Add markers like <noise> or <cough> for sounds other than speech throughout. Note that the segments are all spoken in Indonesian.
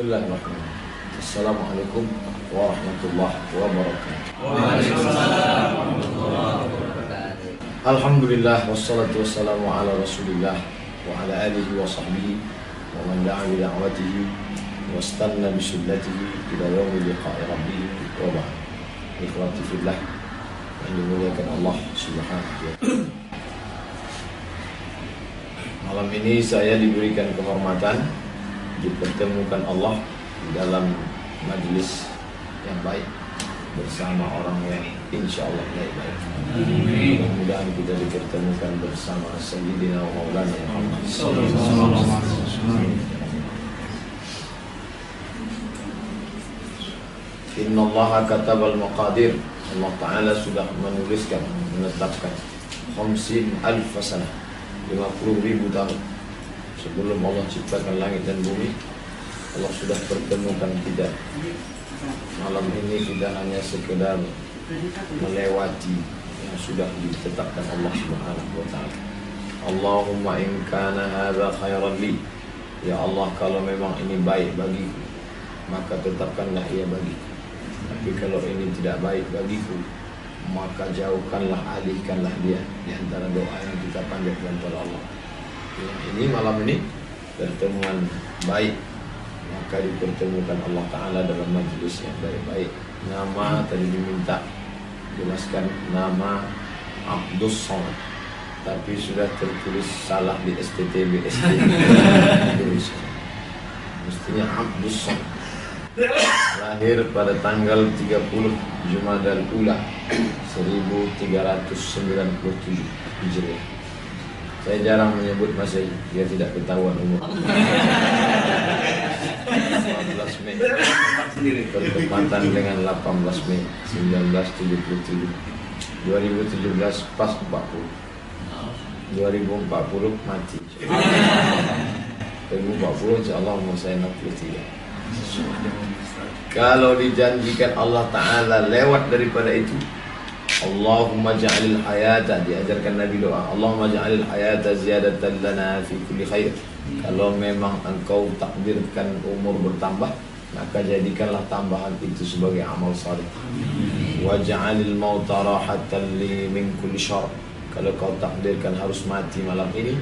Bismillahirrahmanirrahim. Assalamualaikum warahmatullahi wabarakatuh. Alhamdulillah wassalatu wassalamu ala Rasulillah wa ala alihi wa sahbihi wa man da'a bi da'watihi wa istanna bi sunnatihi ila yaumi liqa'i rabbih wa ba'd. Ikhwati fillah yang dimuliakan Allah Subhanahu wa taala. Malam ini saya diberikan kehormatan dipertemukan Allah dalam majelis yang baik bersama orang yang insya Allah baik-baik. Mudah-mudahan kita dipertemukan bersama Sayyidina Maulana Muhammad. Inna Allah katabal maqadir Allah Ta'ala sudah menuliskan Menetapkan Khamsin alf sanah 50 ribu tahun Sebelum Allah ciptakan langit dan bumi Allah sudah pertemukan kita. Malam ini tidak hanya sekedar Melewati Yang sudah ditetapkan Allah Subhanahu wa ta'ala. Allahumma in kana hadha khairan li. Ya Allah kalau memang ini baik bagiku Maka tetapkanlah ia bagiku. Tapi kalau ini tidak baik bagiku Maka jauhkanlah, alihkanlah dia Di antara doa yang kita panjatkan kepada Allah Ini malam ini Pertemuan baik. Maka dipertemukan Allah Ta'ala dalam majlis yang baik-baik. Nama tadi diminta Jelaskan nama Abdus Tapi sudah tertulis salah di STTB <laughs> Mestinya Abdus lahir pada tanggal 30 Jumadal Ula <clears throat> 1397 Hijriah. Saya jarang menyebut Masehi, dia tidak ketahuan umur. <laughs> 14 Mei. Bertepatan dengan 18 Mei 1977 2017 pas 40 2040 mati. 2040 insya Allah umur saya 63 kalau dijanjikan Allah Ta'ala lewat daripada itu Allahumma ja'alil hayata Diajarkan Nabi doa. Allahumma ja'alil hayata ziyadatan lana fi kulli khair. Kalau memang engkau takdirkan umur bertambah Maka jadikanlah tambahan itu sebagai amal salih Wa ja'alil mauta rahatan li min kulli syar Kalau kau takdirkan harus mati malam ini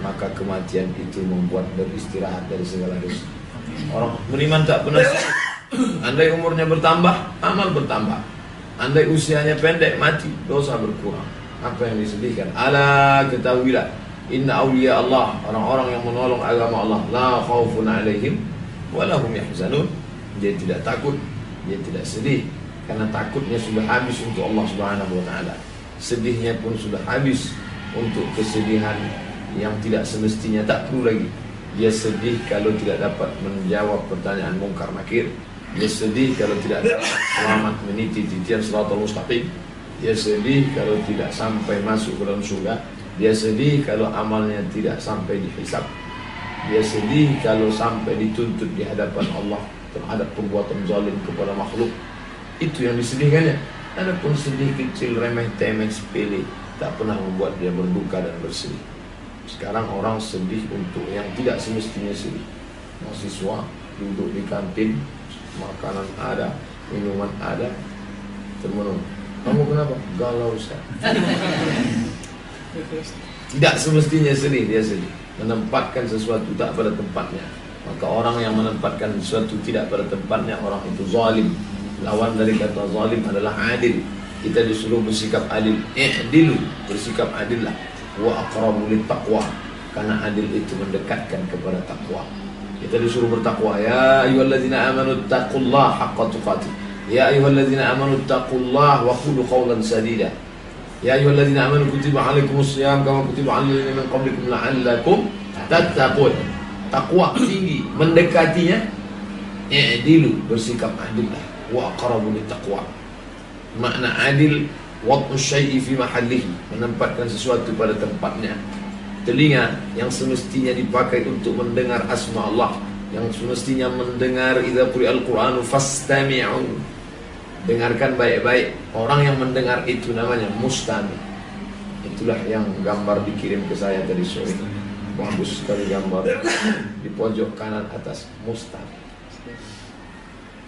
Maka kematian itu membuat beristirahat dari segala dosa. Orang beriman tak pernah Andai umurnya bertambah, amal bertambah. Andai usianya pendek, mati, dosa berkurang. Apa yang disedihkan? Ala ketahuilah, inna awliya Allah, orang-orang yang menolong agama Allah, la khaufun alaihim, walahum yahzanun. Dia tidak takut, dia tidak sedih, karena takutnya sudah habis untuk Allah Subhanahu wa taala. Sedihnya pun sudah habis untuk kesedihan yang tidak semestinya tak perlu lagi. Dia sedih kalau tidak dapat menjawab pertanyaan mungkar nakir. Dia sedih kalau tidak dapat selamat meniti titian suratul mustaqim. Dia sedih kalau tidak sampai masuk ke dalam surga. Dia sedih kalau amalnya tidak sampai dihisab. Dia sedih kalau sampai dituntut di hadapan Allah terhadap perbuatan zalim kepada makhluk. Itu yang disedihkannya. Adapun sedih kecil remeh temeh sepele tak pernah membuat dia berduka dan bersedih. Sekarang orang sedih untuk yang tidak semestinya sedih. Mahasiswa duduk di kantin, makanan ada, minuman ada, termenung. Kamu kenapa? Galau Ustaz. <laughs> Tidak semestinya sedih, dia sedih. Menempatkan sesuatu tak pada tempatnya. Maka orang yang menempatkan sesuatu tidak pada tempatnya, orang itu zalim. Lawan dari kata zalim adalah adil. Kita disuruh bersikap adil. I'dilu, bersikap adillah. Wa aqrabu taqwa. Karena adil itu mendekatkan kepada takwa. Kita disuruh bertakwa. Ya ayyuhalladzina amanu taqullaha haqqa tuqatih. Ya ayyuhalladzina amanu taqullaha wa qulu qawlan sadida. Ya ayyuhalladzina amanu kutiba alaikumus shiyam kama kutiba alal ladzina min qablikum la'allakum tattaqun. Takwa tinggi, mendekatinya i'dilu, bersikap adillah wa aqrabu taqwa. Makna adil wad'u syai'i fi mahallihi, menempatkan sesuatu pada tempatnya telinga yang semestinya dipakai untuk mendengar asma Allah yang semestinya mendengar idza quri'al qur'anu fastami'u dengarkan baik-baik. Orang yang mendengar itu namanya mustami. Itulah yang gambar dikirim ke saya tadi sore. Bagus sekali gambar. Di pojok kanan atas mustami.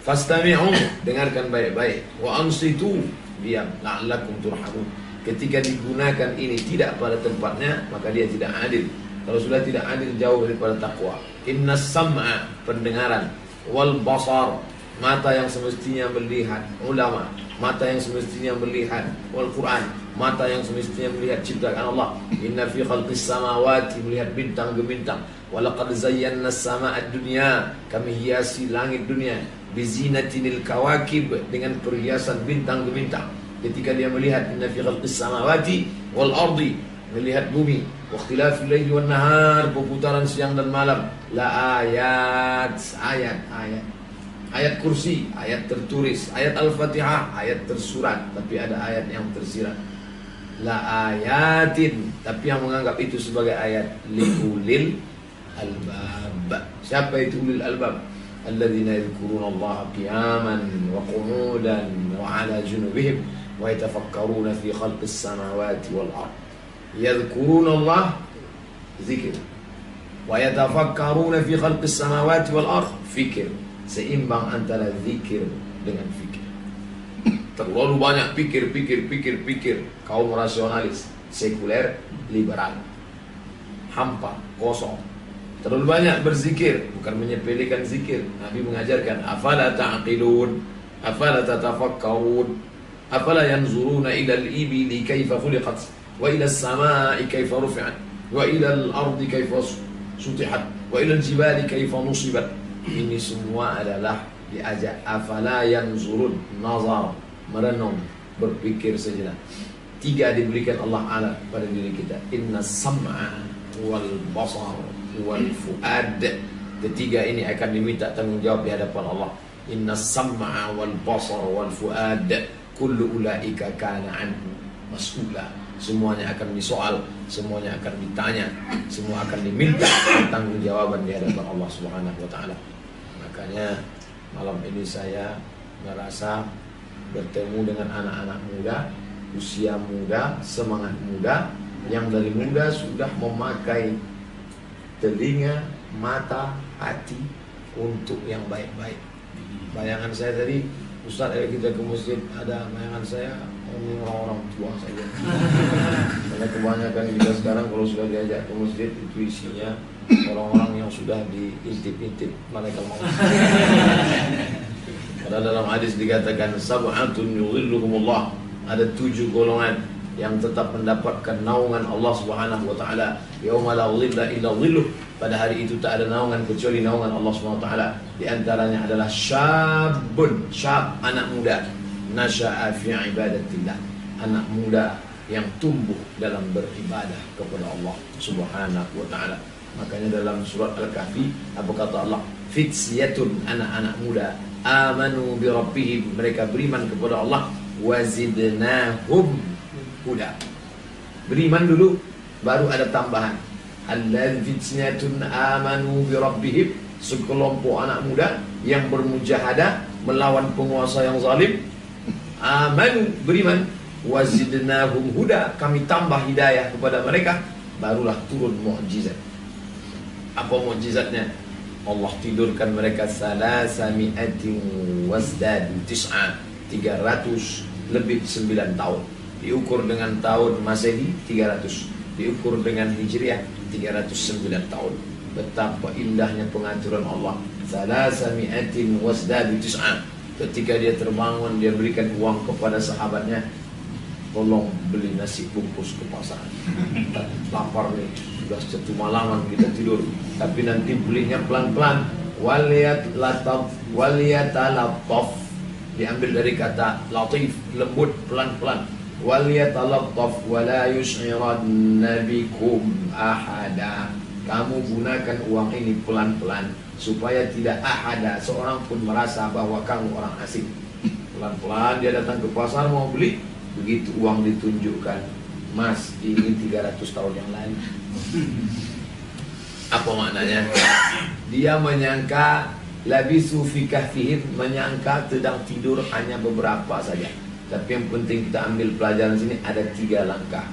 Fastami'u, dengarkan baik-baik. Wa ansitu, diam. La'allakum turhamun. Ketika digunakan ini tidak pada tempatnya, maka dia tidak adil. Kalau sudah tidak adil jauh daripada takwa. Inna sam'a, pendengaran. Wal basar, mata yang semestinya melihat. Ulama, mata yang semestinya melihat. Wal Quran, mata yang semestinya melihat ciptaan Allah. Inna fi khalqis samawati, melihat bintang ke bintang. Walaqad zayyana as-sama'ad dunya, kami hiasi langit dunia bizinatinil kawakib dengan perhiasan bintang ke bintang ketika dia melihat inna fi khalqis samawati wal ardi melihat bumi waktilafil laili wan nahar perputaran siang dan malam. La ayat ayat ayat. Ayat kursi ayat tertulis ayat al-fatihah ayat tersurat. Tapi ada ayat yang tersirat. La ayatin tapi yang menganggap itu sebagai ayat. Liulil albab. Siapa itu ulil albab? Alladzina yadhkuruna Allah qiyaman wa qu'udan wa ala junubihim. ويتفكرون في خلق السماوات والأرض يذكرون الله ذكر ويتفكرون في خلق السماوات والأرض fikir seimbang antara zikir dengan fikir terlalu banyak pikir pikir pikir pikir kaum rasionalis sekuler liberal hampa kosong Terlalu banyak berzikir, bukan menyepelekan zikir. Nabi mengajarkan, afala ta'qilun, afala tatafakkarun, Afala yanzuruna ila al-ibili kaifa khuliqat, wa ila as-sama'i kaifa rufi'at, wa ila al-ardi kaifa sutihat, wa ila al-jibali kaifa nusibat. Ini semua adalah diajak afala yanzurun, nazar, merenung, berpikir sejenak. Tiga diberikan Allah Ta'ala pada diri kita. Inna sam'a wal basar wal fuad. Ketiga ini akan diminta tanggung jawab di hadapan Allah. Inna sam'a wal basar wal fuad kullu ulaika kana anhu mas'ula. Semuanya akan disoal, semuanya akan ditanya, semua akan diminta tanggung jawaban di hadapan Allah Subhanahu wa taala. Makanya malam ini saya merasa bertemu dengan anak-anak muda, usia muda, semangat muda yang dari muda sudah memakai telinga, mata, hati untuk yang baik-baik. Bayangan saya tadi, Ustaz kalau kita ke masjid ada bayangan saya ini orang-orang tua saja. <laughs> Karena kebanyakan kita sekarang kalau sudah diajak ke masjid itu isinya orang-orang yang sudah diintip-intip malaikat maut. <laughs> Padahal dalam hadis dikatakan sab'atun yudhilluhumullah. Ada tujuh golongan yang tetap mendapatkan naungan Allah Subhanahu wa taala. Yauma la dhilla illa dhilluh. Pada hari itu tak ada naungan kecuali naungan Allah Subhanahu wa taala. Di antaranya adalah syabun syab anak muda. Nasya'a fi ibadatillah. Anak muda yang tumbuh dalam beribadah kepada Allah Subhanahu wa taala. Makanya dalam surat al-kahfi apa kata Allah? Fityatun anak-anak muda. Amanu bi rabbihim. Mereka beriman kepada Allah. Wazidnahum huda. Beriman dulu baru ada tambahan. Alladzina amanu bi rabbihim sekelompok anak muda yang bermujahadah melawan penguasa yang zalim. Amanu beriman wazidnahum huda kami tambah hidayah kepada mereka barulah turun mukjizat. Apa mukjizatnya? Allah tidurkan mereka salasami'atin wasdadu tis'a 300 lebih 9 tahun diukur dengan tahun Masehi 300 diukur dengan Hijriah 309 tahun. Betapa indahnya pengaturan Allah. Ketika dia terbangun dia berikan uang kepada sahabatnya tolong beli nasi bungkus ke pasar lapar nih sudah satu malaman kita tidur. Tapi nanti belinya pelan-pelan. Waliyat lataf waliyat diambil dari kata latif lembut pelan-pelan wal yatalattaf wa la yush'iranna bikum. Kamu gunakan uang ini pelan-pelan supaya tidak ada seorang pun merasa bahwa kamu orang asing. Pelan-pelan dia datang ke pasar mau beli, begitu uang ditunjukkan, Mas, ini 300 tahun yang lalu. Apa maknanya? Dia menyangka labisu fi kahfihim menyangka sedang tidur hanya beberapa saja. Tapi yang penting kita ambil pelajaran sini ada tiga langkah.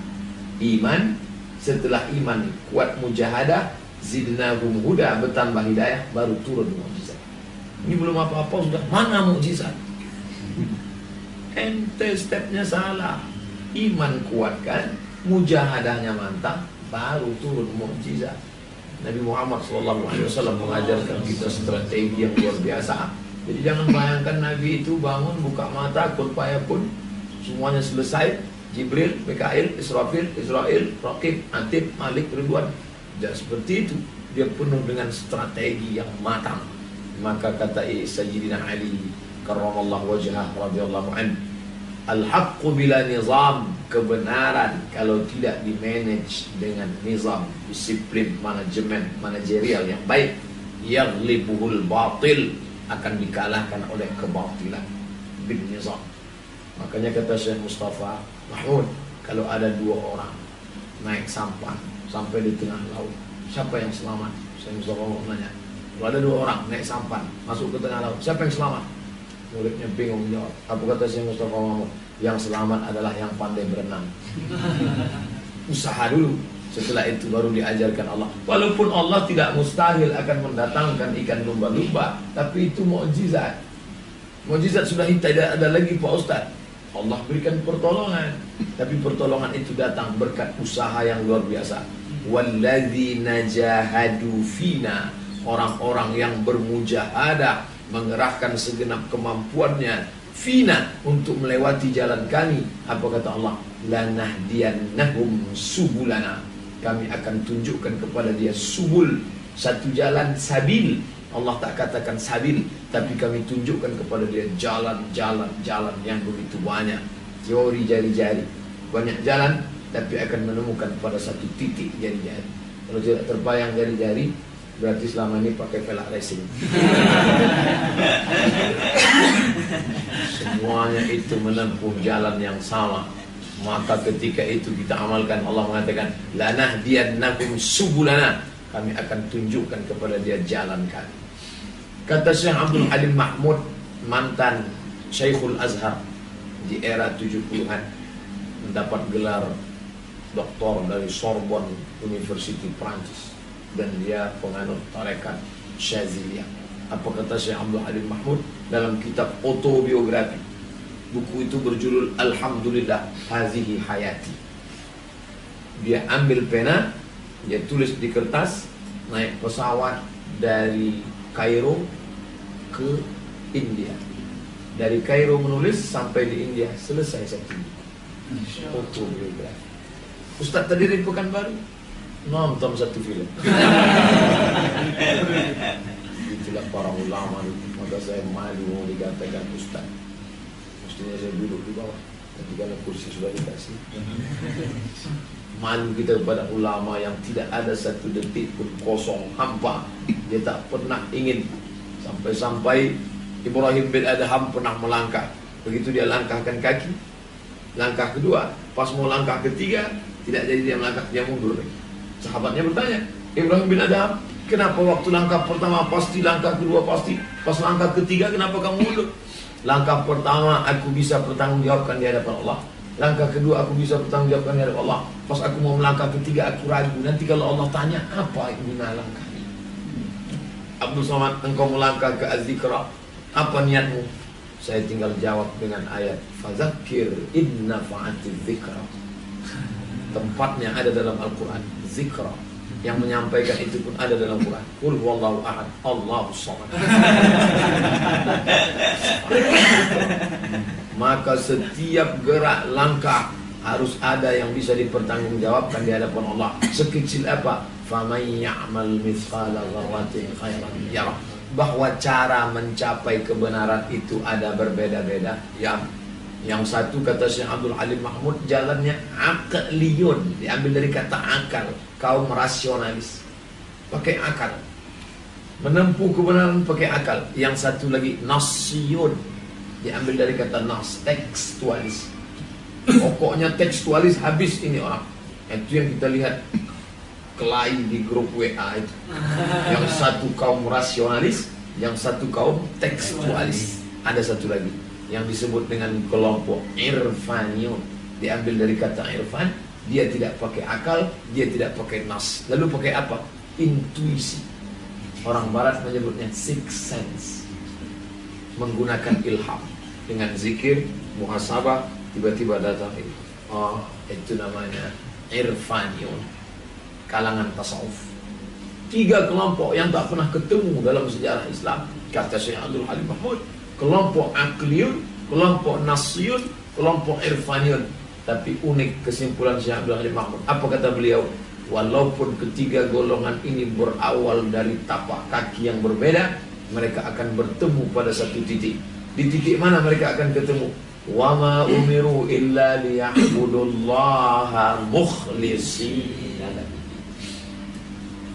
Iman, setelah iman kuat mujahadah, zidnahum huda bertambah hidayah, baru turun mujizat. Ini belum apa-apa sudah mana mukjizat? Ente stepnya salah. Iman kuatkan, mujahadahnya mantap, baru turun mukjizat. Nabi Muhammad SAW mengajarkan kita strategi yang luar biasa. Jadi jangan bayangkan Nabi itu bangun buka mata kun pun semuanya selesai. Jibril, Mikail, Israfil, Israel, Rakib, Atib, Malik, Ridwan. Dan seperti itu dia penuh dengan strategi yang matang. Maka kata Sayyidina Ali karramallahu wajhah radhiyallahu anhu Al-haqqu bila nizam Kebenaran kalau tidak dimanage dengan nizam Disiplin, manajemen, manajerial yang baik Yaglibuhul batil Akan dikalahkan oleh kebatilan Bin nizam Makanya kata Syekh Mustafa Mahmud Kalau ada dua orang Naik sampan Sampai di tengah laut Siapa yang selamat? Syekh Mustafa nanya Kalau ada dua orang naik sampan Masuk ke tengah laut Siapa yang selamat? Muridnya bingung jawab. Apa kata si Mustafa Muhammad? Yang selamat adalah yang pandai berenang. <laughs> Usaha dulu. Setelah itu baru diajarkan Allah. Walaupun Allah tidak mustahil akan mendatangkan ikan lumba-lumba, tapi itu mukjizat. Mukjizat sudah tidak ada lagi Pak Ustaz. Allah berikan pertolongan, tapi pertolongan itu datang berkat usaha yang luar biasa. Walladzina jahadu fina, orang-orang yang bermujahadah mengerahkan segenap kemampuannya fina untuk melewati jalan kami apa kata Allah lanahdiyannahum subulana kami akan tunjukkan kepada dia subul satu jalan sabil Allah tak katakan sabil tapi kami tunjukkan kepada dia jalan-jalan jalan yang begitu banyak teori jari-jari banyak jalan tapi akan menemukan pada satu titik jari-jari kalau tidak terbayang jari-jari Berarti selama ini pakai velg racing. <laughs> Semuanya itu menempuh jalan yang sama. Maka ketika itu kita amalkan Allah mengatakan lanah diannakum subulana kami akan tunjukkan kepada dia jalan kami. Kata Syekh Abdul Halim Mahmud mantan Syekhul Azhar di era 70-an mendapat gelar doktor dari Sorbonne University Prancis dan dia penganut tarekat Syaziliyah. Apa kata Syekh Abdul Halim Mahmud dalam kitab autobiografi. Buku itu berjudul Alhamdulillah Hazihi Hayati. Dia ambil pena, dia tulis di kertas, naik pesawat dari Kairo ke India. Dari Kairo menulis sampai di India selesai satu autobiografi. Ustaz tadi di Pekanbaru nonton satu film. <laughs> Itulah para ulama maka saya malu dikatakan ustaz. Saya duduk di bawah. Tapi karena kursi sudah dikasih. <laughs> Malu kita kepada ulama yang tidak ada satu detik pun kosong, hampa. Dia tak pernah ingin sampai-sampai Ibrahim bin Adham pernah melangkah. Begitu dia langkahkan kaki, langkah kedua, pas mau langkah ketiga, tidak jadi dia melangkah, dia mundur lagi. Sahabatnya bertanya, Ibrahim bin Adam, kenapa waktu langkah pertama pasti, langkah kedua pasti, pas langkah ketiga kenapa kamu mundur? Langkah pertama aku bisa pertanggungjawabkan di hadapan Allah. Langkah kedua aku bisa bertanggungjawabkan di hadapan Allah. Pas aku mau melangkah ketiga aku ragu. Nanti kalau Allah tanya apa guna langkah ini? Abdul Somad, engkau melangkah ke Az-Zikra. Apa niatmu? Saya tinggal jawab dengan ayat Fazakir inna fa'ati zikra Tempatnya ada dalam Al-Quran zikra yang menyampaikan itu pun ada dalam Quran. Qul huwallahu ahad, Allahu. Maka setiap gerak langkah harus ada yang bisa dipertanggungjawabkan di hadapan Allah. Sekecil apa? Faman ya'mal mithqala dzarratin khairan yarah. Bahwa cara mencapai kebenaran itu ada berbeda-beda. Yang yang satu kata Syekh Abdul Halim Mahmud jalannya akaliyun diambil dari kata akal kaum rasionalis. Pakai akal. Menempuh kebenaran pakai akal. Yang satu lagi nasiyun diambil dari kata nas tekstualis. Pokoknya tekstualis habis ini orang. Itu yang kita lihat. Kelain di grup WA itu. Yang satu kaum rasionalis yang satu kaum tekstualis. Ada satu lagi yang disebut dengan kelompok irfanion diambil dari kata irfan dia tidak pakai akal dia tidak pakai nas. Lalu pakai apa? Intuisi. Orang barat menyebutnya six sense. Menggunakan ilham. Dengan zikir, muhasabah, tiba-tiba datang itu. Oh, itu namanya irfaniun, kalangan tasawuf. Tiga kelompok yang tak pernah ketemu dalam sejarah Islam, kata Syekh Abdul Halim Mahmud. Kelompok akliyun, kelompok nasyun, kelompok irfaniun. Tapi unik kesimpulan Syekh Abdul Halim Mahmud. Apa kata beliau? Walaupun ketiga golongan ini berawal dari tapak kaki yang berbeda, mereka akan bertemu pada satu titik. Di titik mana mereka akan ketemu? Wa ma umiru illa liya'budullaha mukhlishina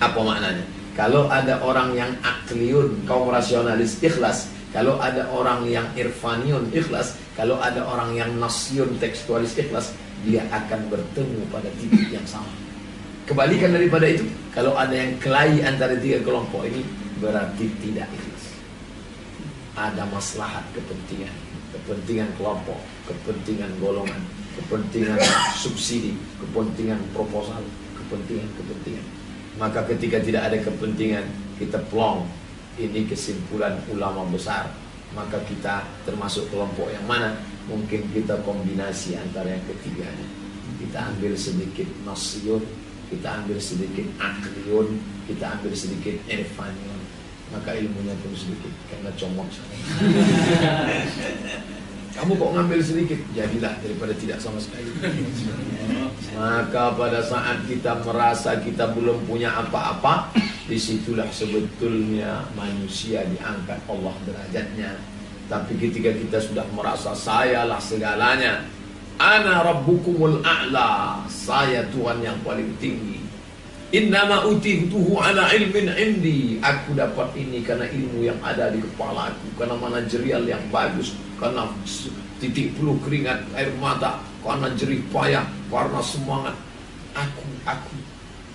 Apa maknanya? Kalau ada orang yang akliun, kaum rasionalis ikhlas, kalau ada orang yang irfaniun ikhlas, kalau ada orang yang nasyun tekstualis ikhlas, dia akan bertemu pada titik yang sama. Kebalikan daripada itu, kalau ada yang kelahi antara tiga kelompok ini, berarti tidak ikhlas. Ada maslahat kepentingan, kepentingan kelompok, kepentingan golongan, kepentingan <coughs> subsidi, kepentingan proposal, kepentingan-kepentingan. Maka ketika tidak ada kepentingan, kita plong. Ini kesimpulan ulama besar. Maka kita termasuk kelompok yang mana? Mungkin kita kombinasi antara yang ketiganya. Kita ambil sedikit nasyun, kita ambil sedikit akliun, kita ambil sedikit irfaniun, maka ilmunya pun sedikit karena comok <laughs> Kamu kok ngambil sedikit? Jadilah daripada tidak sama sekali. Maka pada saat kita merasa kita belum punya apa-apa, di situlah sebetulnya manusia diangkat Allah derajatnya. Tapi ketika kita sudah merasa sayalah segalanya, Ana rabbukumul a'la. Saya Tuhan yang paling tinggi. Innama utihtuhu ala ilmin indi. Aku dapat ini karena ilmu yang ada di kepala aku. Karena manajerial yang bagus. Karena titik peluh keringat, air mata. Karena jerih payah. Karena semangat. Aku, aku.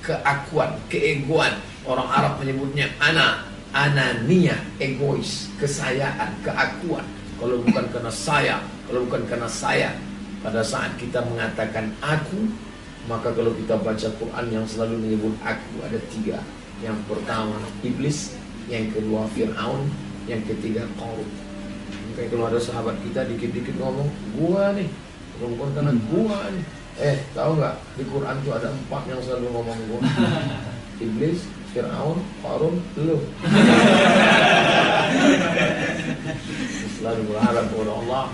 Keakuan, keegoan. Orang Arab menyebutnya ana. Anania, egois. Kesayaan, keakuan. Kalau bukan karena saya. Kalau bukan karena saya pada saat kita mengatakan aku, maka kalau kita baca Quran yang selalu menyebut aku ada tiga. Yang pertama iblis, yang kedua Fir'aun, yang ketiga Qarun. Maka kalau ada sahabat kita dikit-dikit ngomong, gua nih, bukan karena gua nih. Eh, tahu nggak di Quran itu ada empat yang selalu ngomong gua. <laughs> Iblis, Fir'aun, Qarun, lu. selalu berharap kepada Allah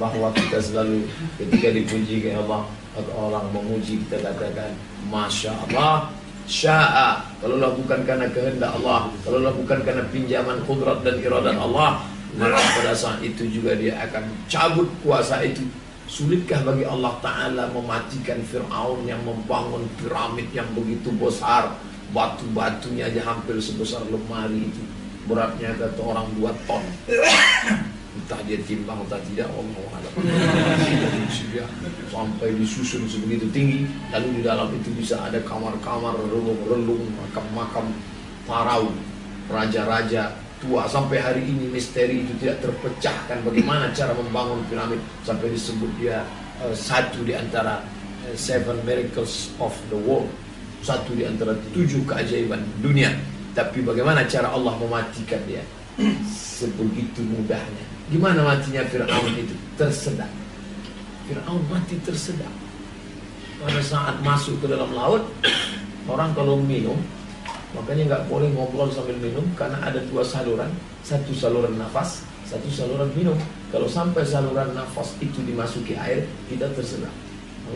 bahwa kita selalu ketika dipuji ke Allah atau orang memuji kita katakan Masya Allah sya'a kalau bukan karena kehendak Allah kalau bukan karena pinjaman kudrat dan iradat Allah maka pada saat itu juga dia akan cabut kuasa itu. Sulitkah bagi Allah Ta'ala mematikan Fir'aun yang membangun piramid yang begitu besar? Batu-batunya aja hampir sebesar lemari itu. Beratnya kata orang dua ton. Entah dia timbang atau tidak Allah sampai disusun sebegitu tinggi. Lalu di dalam itu bisa ada kamar-kamar relung-relung makam-makam parau raja-raja tua sampai hari ini misteri itu tidak terpecahkan bagaimana cara membangun piramid sampai disebut dia uh, satu di antara uh, seven miracles of the world satu di antara tujuh keajaiban dunia tapi bagaimana cara Allah mematikan dia <clears throat> sebegitu mudahnya Gimana matinya Fir'aun itu? Tersedak. Fir'aun mati tersedak. Pada saat masuk ke dalam laut, <clears throat> orang kalau minum, makanya nggak boleh ngobrol sambil minum karena ada dua saluran, satu saluran nafas, satu saluran minum. Kalau sampai saluran nafas itu dimasuki air, kita tersedak. <coughs>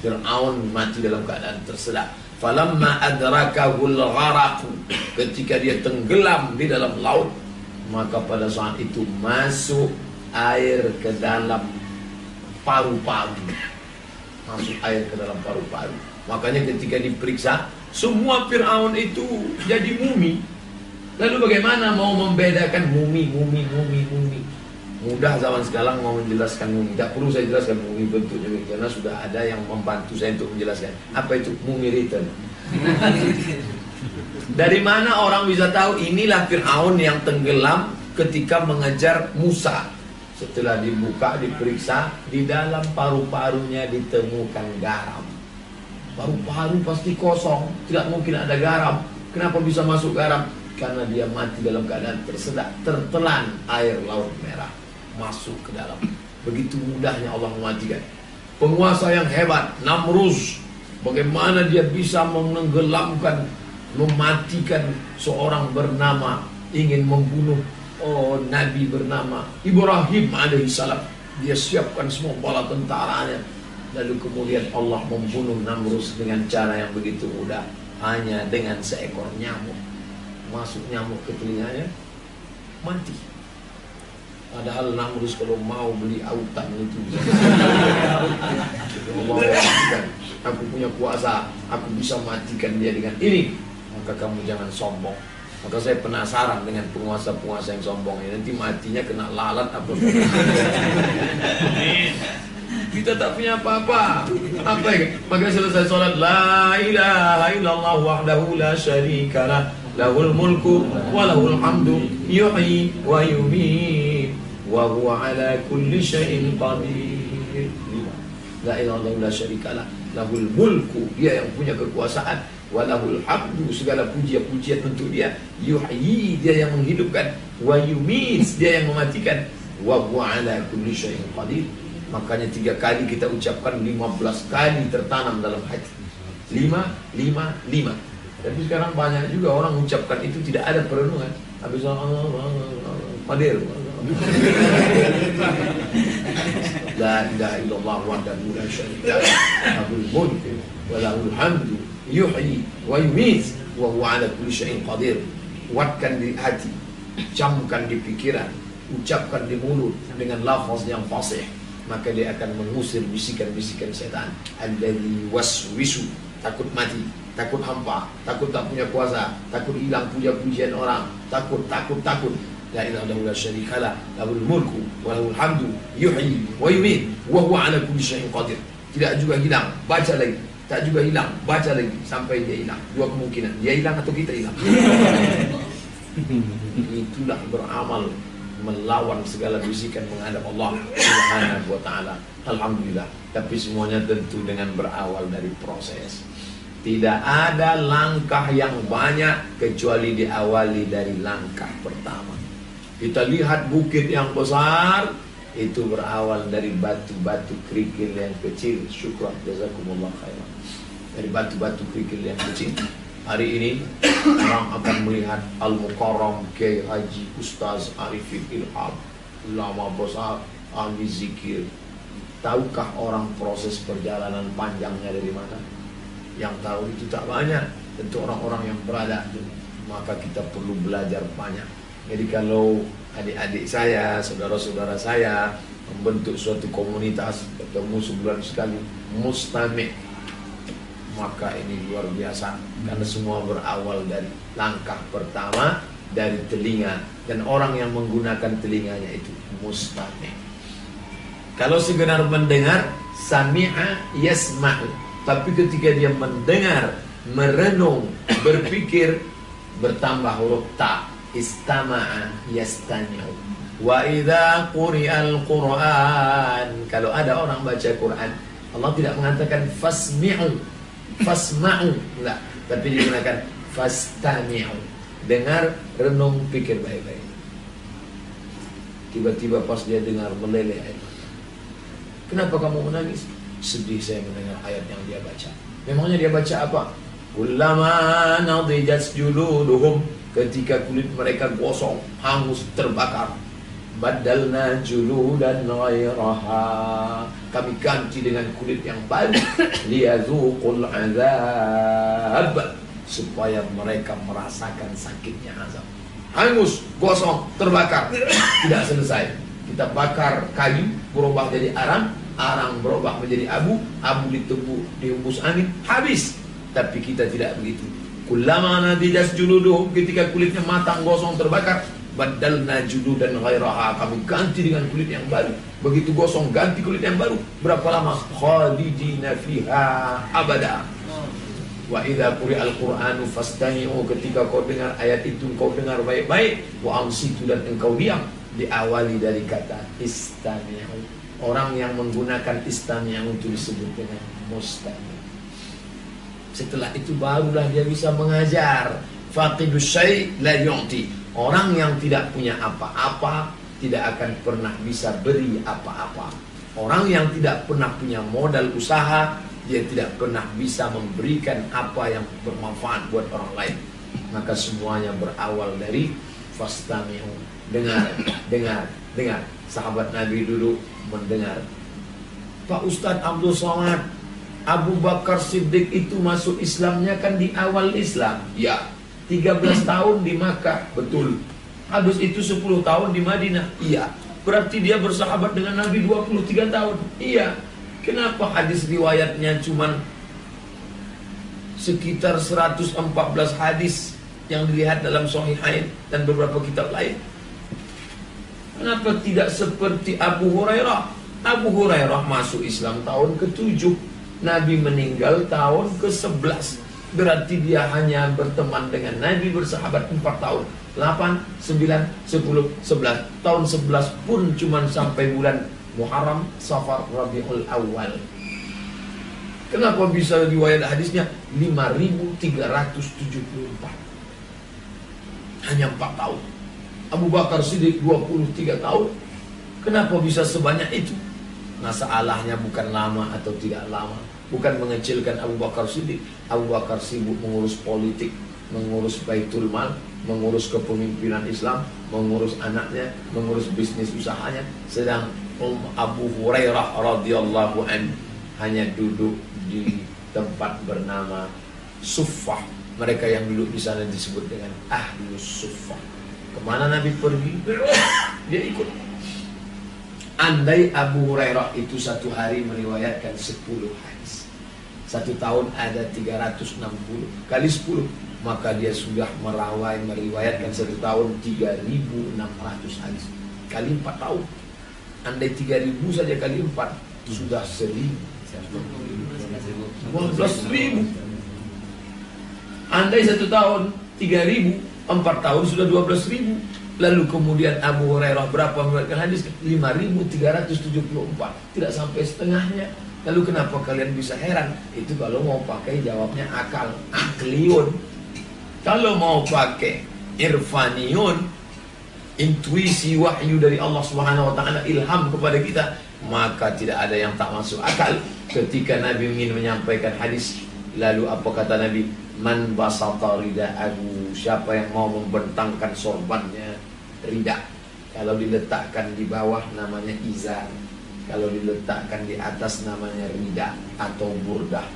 Fir'aun mati dalam keadaan tersedak. Falamma adrakahul gharaqu ketika dia tenggelam di dalam laut maka pada saat itu masuk air ke dalam paru-paru masuk air ke dalam paru-paru. Makanya ketika diperiksa semua Fir'aun itu jadi mumi. Lalu bagaimana mau membedakan mumi mumi mumi mumi? Mudah zaman sekarang mau menjelaskan mumi. Tidak perlu saya jelaskan mumi bentuknya. Karena sudah ada yang membantu saya untuk menjelaskan. Apa itu mumi return? <laughs> Dari mana orang bisa tahu inilah Fir'aun yang tenggelam ketika mengejar Musa setelah dibuka diperiksa di dalam paru-parunya ditemukan garam. Paru-paru pasti kosong tidak mungkin ada garam. Kenapa bisa masuk garam? Karena dia mati dalam keadaan tersedak tertelan air laut merah masuk ke dalam. Begitu mudahnya Allah mematikan. Penguasa yang hebat Namrus bagaimana dia bisa menenggelamkan mematikan seorang bernama ingin membunuh oh nabi bernama Ibrahim alaihissalam dia siapkan semua bala tentaranya. Lalu kemudian Allah membunuh Namrus dengan cara yang begitu mudah. Hanya dengan seekor nyamuk. Masuk nyamuk ke telinganya mati. Padahal Namrus kalau mau beli autan itu. Aku punya kuasa aku bisa matikan dia dengan ini. Maka kamu jangan sombong maka saya penasaran dengan penguasa-penguasa yang sombong ini. Nanti matinya kena lalat apa? Kita tak punya apa-apa. Apa ya maka selesai sholat la ilaha illallah wahdahu la syarikalah lahul mulku wa lahul hamdu yuhyi wa yumiit wa huwa ala kulli syai'in qadir. La ilaha illallah la syarikalah lahul mulku dia yang punya kekuasaan walahul hamdu segala pujian-pujian untuk dia. Yuhyi dia yang menghidupkan. Wa yumis dia yang mematikan. Wa huwa ala kulli syai'in qadir. Makanya tiga kali kita ucapkan lima belas kali tertanam dalam hati. Lima lima lima. Tapi sekarang banyak juga orang ucapkan itu tidak ada perenungan. Habis qadir. La ilaha illallah wahdahu la syarika lahul mulku wa hamdu yuhyi wa yumiit wa huwa ala kulli syai'in qadir. Kuatkan di hati camkan di pikiran ucapkan di mulut dengan lafaz yang fasih maka dia akan mengusir bisikan-bisikan setan alladzi waswisu takut mati takut hampa takut tak punya kuasa takut hilang puja-pujian orang takut takut takut. La ilaha illallah syarikalah lahul mulku wa lahul hamdu yuhyi wa yumiit wa huwa ala kulli syai'in qadir. Tidak juga hilang baca lagi tak juga hilang. Baca lagi sampai dia hilang. Dua kemungkinan. Dia hilang atau kita hilang? <laughs> Itulah beramal melawan segala bisikan menghadap Allah Subhanahu wa taala. Alhamdulillah. Tapi semuanya tentu dengan berawal dari proses. Tidak ada langkah yang banyak kecuali diawali dari langkah pertama. Kita lihat bukit yang besar itu berawal dari batu-batu kerikil yang kecil. Syukur jazakumullah khairan. Dari batu-batu kerikil yang kecil. Hari ini orang akan melihat Al-Mukarram Kiai Haji Ustaz Arifin Ilham Ulama besar ahli zikir. Tahukah orang proses perjalanan panjangnya dari mana? Yang tahu itu tak banyak. Tentu orang-orang yang berada Maka kita perlu belajar banyak. Jadi kalau adik-adik saya, saudara-saudara saya Membentuk suatu komunitas Ketemu sebulan sekali Mustami' maka ini luar biasa karena semua berawal dari langkah pertama dari telinga. Dan orang yang menggunakan telinganya itu mustami. Kalau sekedar mendengar sami'a yasma'u. Tapi ketika dia mendengar merenung berpikir bertambah huruf ta istama'a yastami'u. Wa idza quri'al qur'an. Kalau ada orang baca Quran Allah tidak mengatakan fasmi'u fasma'u. Enggak tapi digunakan fastami'u. Dengar renung pikir baik-baik. Tiba-tiba pas dia dengar meleleh air kenapa kamu menangis? Sedih saya mendengar ayat yang dia baca. Memangnya dia baca apa? Ulama nadijat juluduhum ketika kulit mereka gosong hangus terbakar. Badalna juludan ghairaha. Kami ganti dengan kulit yang baru. <coughs> Liyazuqul azab. Supaya mereka merasakan sakitnya azab. Hangus gosong terbakar. <coughs> Tidak selesai. Kita bakar kayu berubah jadi arang. Arang berubah menjadi abu. Abu ditebu dihembus angin. Habis. Tapi kita tidak begitu kullama nadijas juluduhum ketika kulitnya matang gosong terbakar badalna dan ghairaha. Kami ganti dengan kulit yang baru. Begitu gosong ganti kulit yang baru. Berapa lama? Khalidina fiha abada. Wa idza quri'al qur'anu fastami'u. Ketika kau dengar ayat itu kau dengar baik-baik wa ansitu dan engkau diam. Diawali dari kata istami'u. Orang yang menggunakan istami'u itu disebut dengan mustami' setelah itu barulah dia bisa mengajar faqidus syai la yu'ti. Orang yang tidak punya apa-apa tidak akan pernah bisa beri apa-apa. Orang yang tidak pernah punya modal usaha, dia tidak pernah bisa memberikan apa yang bermanfaat buat orang lain. Maka semuanya berawal dari fastami'u. Dengar, dengar, dengar. Sahabat Nabi duduk mendengar. Pak Ustadz Abdul Somad, Abu Bakar Siddiq itu masuk Islamnya kan di awal Islam. Ya, 13 <clears throat> tahun di Makkah, betul. Habis itu 10 tahun di Madinah. Iya. Berarti dia bersahabat dengan Nabi 23 tahun. Iya. Kenapa hadis riwayatnya cuman sekitar 114 hadis yang dilihat dalam Sahihain dan beberapa kitab lain? Kenapa tidak seperti Abu Hurairah? Abu Hurairah masuk Islam tahun ke-7 Nabi meninggal tahun ke-11 Berarti dia hanya berteman dengan Nabi bersahabat 4 tahun. 8, 9, 10, 11 Tahun 11 pun cuma sampai bulan Muharram, Safar, Rabiul Awal. Kenapa bisa riwayat hadisnya? 5374 Hanya 4 tahun. Abu Bakar Siddiq 23 tahun. Kenapa bisa sebanyak itu Masalahnya bukan lama atau tidak lama. Bukan mengecilkan Abu Bakar Siddiq. Abu Bakar sibuk mengurus politik Mengurus baitul mal Mengurus kepemimpinan Islam Mengurus anaknya Mengurus bisnis usahanya. Sedang um Abu Hurairah radhiyallahu an Hanya duduk di tempat bernama Suffah. Mereka yang duduk di sana disebut dengan Ahlus Suffah. Ke mana Nabi pergi? Dia ikut Andai Abu Hurairah itu satu hari meriwayatkan 10 hadis. Satu tahun ada 360 kali 10. Maka dia sudah merawai meriwayatkan satu tahun 3600 hadis. Kali 4 tahun. Andai 3000 saja kali 4 sudah 1000. 12 ribu. Andai satu tahun 3000, 4 tahun sudah 12 ribu. Lalu kemudian Abu Hurairah berapa meriwayatkan hadis? 5374. Tidak sampai setengahnya. Lalu kenapa kalian bisa heran? Itu kalau mau pakai jawabnya akal, akliun. Kalau mau pakai irfaniun, intuisi wahyu dari Allah Subhanahu wa ilham kepada kita, maka tidak ada yang tak masuk akal ketika Nabi ingin menyampaikan hadis. Lalu apa kata Nabi? Man basata rida'ahu Siapa yang mau membentangkan sorbannya rida. Kalau diletakkan di bawah namanya izar. Kalau diletakkan di atas namanya rida atau burdah.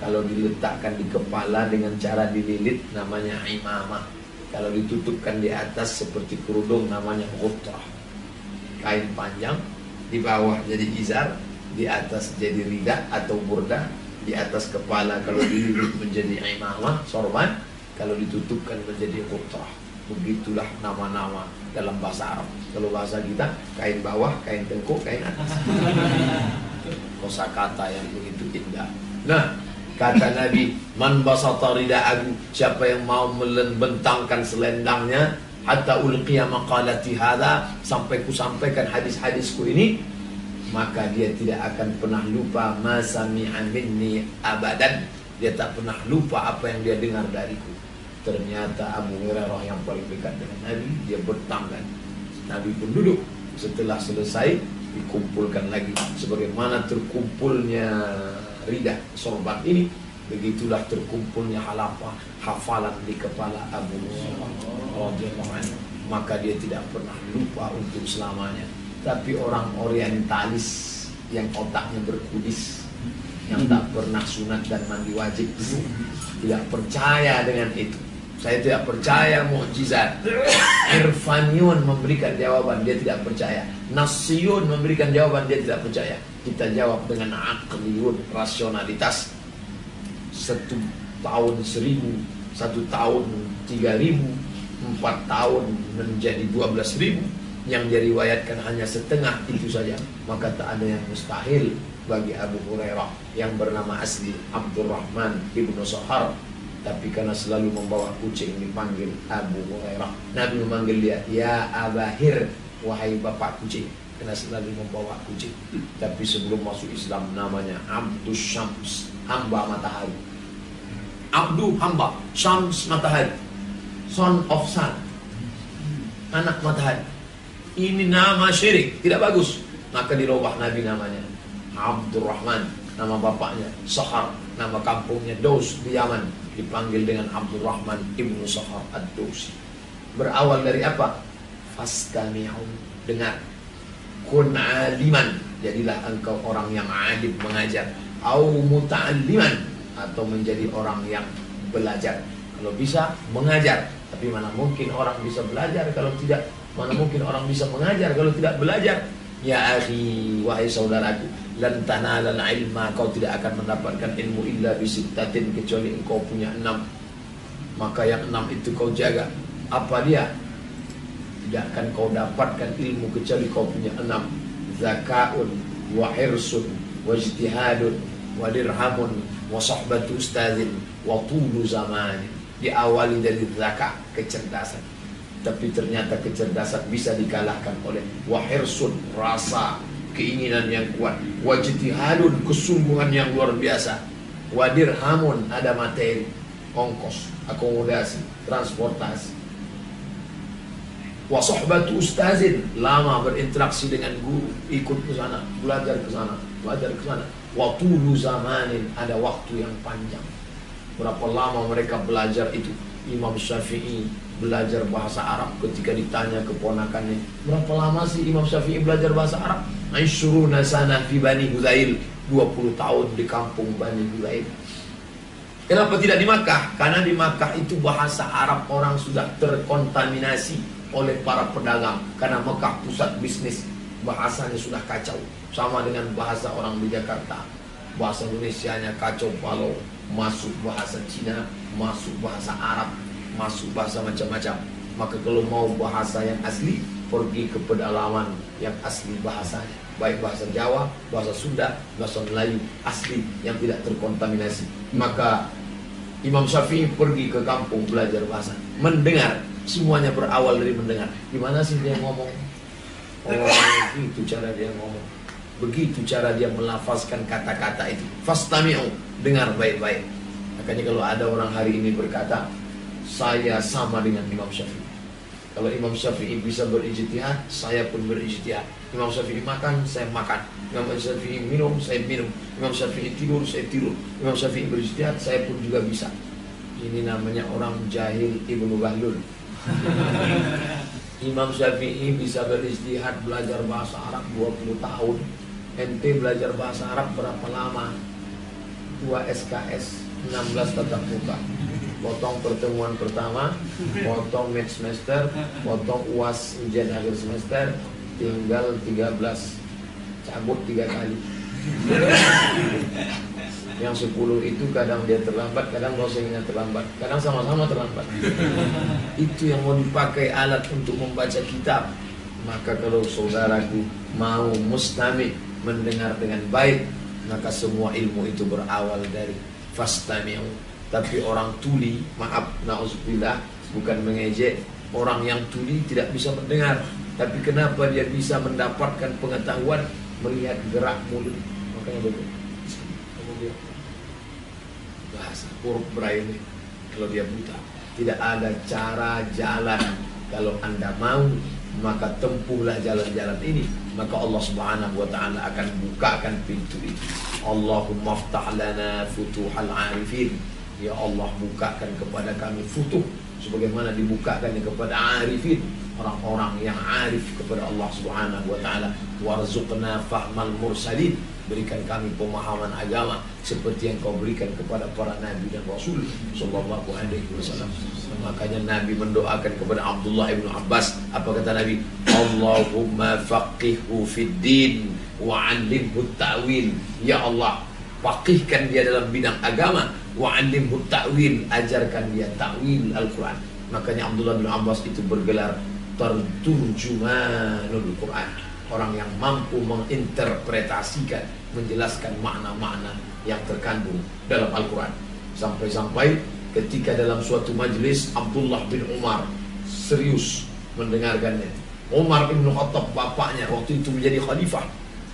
Kalau diletakkan di kepala dengan cara dililit namanya imamah. Kalau ditutupkan di atas seperti kerudung namanya ghutrah. Kain panjang di bawah jadi izar, di atas jadi rida atau burdah, di atas kepala kalau dililit menjadi imamah, sorban, kalau ditutupkan menjadi ghutrah. Begitulah nama-nama dalam bahasa Arab. Kalau bahasa kita kain bawah, kain tengkuk, kain atas. <laughs> Kosa kata yang begitu indah. Nah, kata Nabi, man basata rida'ahu, siapa yang mau membentangkan selendangnya hatta ulqiya maqalati hadha sampai ku sampaikan hadis-hadisku ini maka dia tidak akan pernah lupa masa minni abadan dia tak pernah lupa apa yang dia dengar dariku Ternyata Abu Hurairah yang paling dekat dengan Nabi Dia bertanggan Nabi pun duduk. Setelah selesai Dikumpulkan lagi. Sebagaimana terkumpulnya Ridah sorban ini Begitulah terkumpulnya halafah Hafalan di kepala Abu Hurairah Maka dia tidak pernah lupa untuk selamanya. Tapi orang orientalis Yang otaknya berkudis Yang tak pernah sunat dan mandi wajib Tidak percaya dengan itu saya tidak percaya mukjizat. Irfaniun memberikan jawaban, dia tidak percaya. Nasiyun memberikan jawaban, dia tidak percaya. Kita jawab dengan akliun, rasionalitas. Satu tahun seribu, satu tahun tiga ribu, empat tahun menjadi dua belas ribu. Yang diriwayatkan hanya setengah itu saja. Maka tak ada yang mustahil bagi Abu Hurairah yang bernama asli Abdurrahman ibnu Sohar tapi karena selalu membawa kucing dipanggil Abu Hurairah. Nabi memanggil dia, "Ya Abahir, wahai bapak kucing." Karena selalu membawa kucing. Tapi sebelum masuk Islam namanya Abdus Syams, hamba matahari. Abdu hamba, Syams matahari. son of sun anak matahari ini nama syirik tidak bagus maka dirubah Nabi namanya Abdurrahman nama bapaknya Sahar nama kampungnya Daus di Yaman. Dipanggil dengan Abdurrahman ibnu Sahar ad-Dausi. Berawal dari apa? Fastami'u dengar. Kun aliman. Jadilah engkau orang yang alim mengajar. Au muta'alliman. Atau menjadi orang yang belajar. Kalau bisa mengajar. Tapi mana mungkin orang bisa belajar kalau tidak? Mana mungkin orang bisa mengajar kalau tidak belajar? Ya akhi wahai saudaraku lan tanalal ilma kau tidak akan mendapatkan ilmu illa bisittatin kecuali engkau punya enam. Maka yang enam itu kau jaga. Apa dia? Tidak akan kau dapatkan ilmu kecuali kau punya enam. Zakaun wa hirsun wa ijtihadun wa dirhamun wa sahbatu ustazin wa tulu zaman diawali dari zakat kecerdasan. Tapi ternyata kecerdasan bisa dikalahkan oleh wahirsun rasa keinginan yang kuat wajtihadun kesungguhan yang luar biasa. Wadirhamun ada materi. Ongkos akomodasi transportasi. Wasohbatu ustazin lama berinteraksi dengan guru ikut ke sana belajar ke sana belajar ke sana. Watulu zamanin ada waktu yang panjang. Berapa lama mereka belajar itu? Imam Syafi'i belajar bahasa Arab ketika ditanya keponakannya. Berapa lama sih Imam Syafi'i belajar bahasa Arab Aisyuruna sana fi Bani Huzail 20 tahun di kampung Bani Huzail. Kenapa tidak di Makkah? Karena di Makkah itu bahasa Arab orang sudah terkontaminasi oleh para pedagang. Karena Makkah pusat bisnis bahasanya sudah kacau. Sama dengan bahasa orang di Jakarta. Bahasa Indonesia-nya kacau balau. Masuk bahasa Cina, masuk bahasa Arab Masuk bahasa macam-macam. Maka kalau mau bahasa yang asli Pergi ke pedalaman yang asli bahasanya Baik bahasa Jawa, bahasa Sunda, bahasa Melayu Asli yang tidak terkontaminasi Maka Imam Syafi'i pergi ke kampung belajar bahasa, mendengar, semuanya berawal dari mendengar. Gimana sih dia ngomong? Oh, itu cara dia ngomong. Begitu cara dia melafazkan kata-kata itu. Fastami'u, dengar baik-baik. Makanya kalau ada orang hari ini berkata, saya sama dengan Imam Syafi'i. Kalau Imam Syafi'i bisa berijtihad, saya pun berijtihad. Imam Syafi'i makan, saya makan. Imam Syafi'i minum, saya minum. Imam Syafi'i tidur, saya tidur. Imam Syafi'i berijtihad, saya pun juga bisa. Ini namanya orang jahil Ibnu Bahlul. <laughs> Imam Syafi'i bisa berijtihad belajar bahasa Arab 20 tahun. Ente belajar bahasa Arab berapa lama? 2 SKS, 16 tatap muka. Potong pertemuan pertama, potong mid semester, potong UAS ujian akhir semester, tinggal 13 cabut tiga kali. Yang 10 itu kadang dia terlambat kadang dosennya terlambat kadang sama-sama terlambat. Itu yang mau dipakai alat untuk membaca kitab. Maka kalau saudaraku mau mustami mendengar dengan baik maka semua ilmu itu berawal dari fastami'u tapi orang tuli maaf na'udzubillah bukan mengejek. Orang yang tuli tidak bisa mendengar. Tapi kenapa dia bisa mendapatkan pengetahuan? Melihat gerak mulut. Makanya kemudian bahasa huruf braille kalau dia buta tidak ada cara jalan. Kalau anda mau maka tempuhlah jalan-jalan ini. Maka Allah Subhanahu wa taala akan bukakan pintu itu Allahumma ftah lana futuhal arifin ya Allah bukakan kepada kami futuh sebagaimana dibukakan kepada arifin orang-orang yang arif kepada Allah Subhanahu wa taala. Warzuqna fahmal mursalin. Berikan kami pemahaman agama seperti yang kau berikan kepada para nabi dan rasul sallallahu alaihi wasallam. Makanya nabi mendoakan kepada Abdullah bin Abbas. Apa kata nabi? Allahumma faqihhu fid din wa 'allimhu ta'wil. Ya Allah faqihkan dia dalam bidang agama wa 'allimhu ta'wil ajarkan dia ta'wil Al-Qur'an. Makanya Abdullah bin Abbas itu bergelar terturjumanul Quran. Orang yang mampu menginterpretasikan menjelaskan makna-makna yang terkandung dalam Al-Quran. Sampai-sampai ketika dalam suatu majelis Abdullah bin Umar serius mendengarkannya. Umar bin Khattab bapaknya waktu itu menjadi khalifah.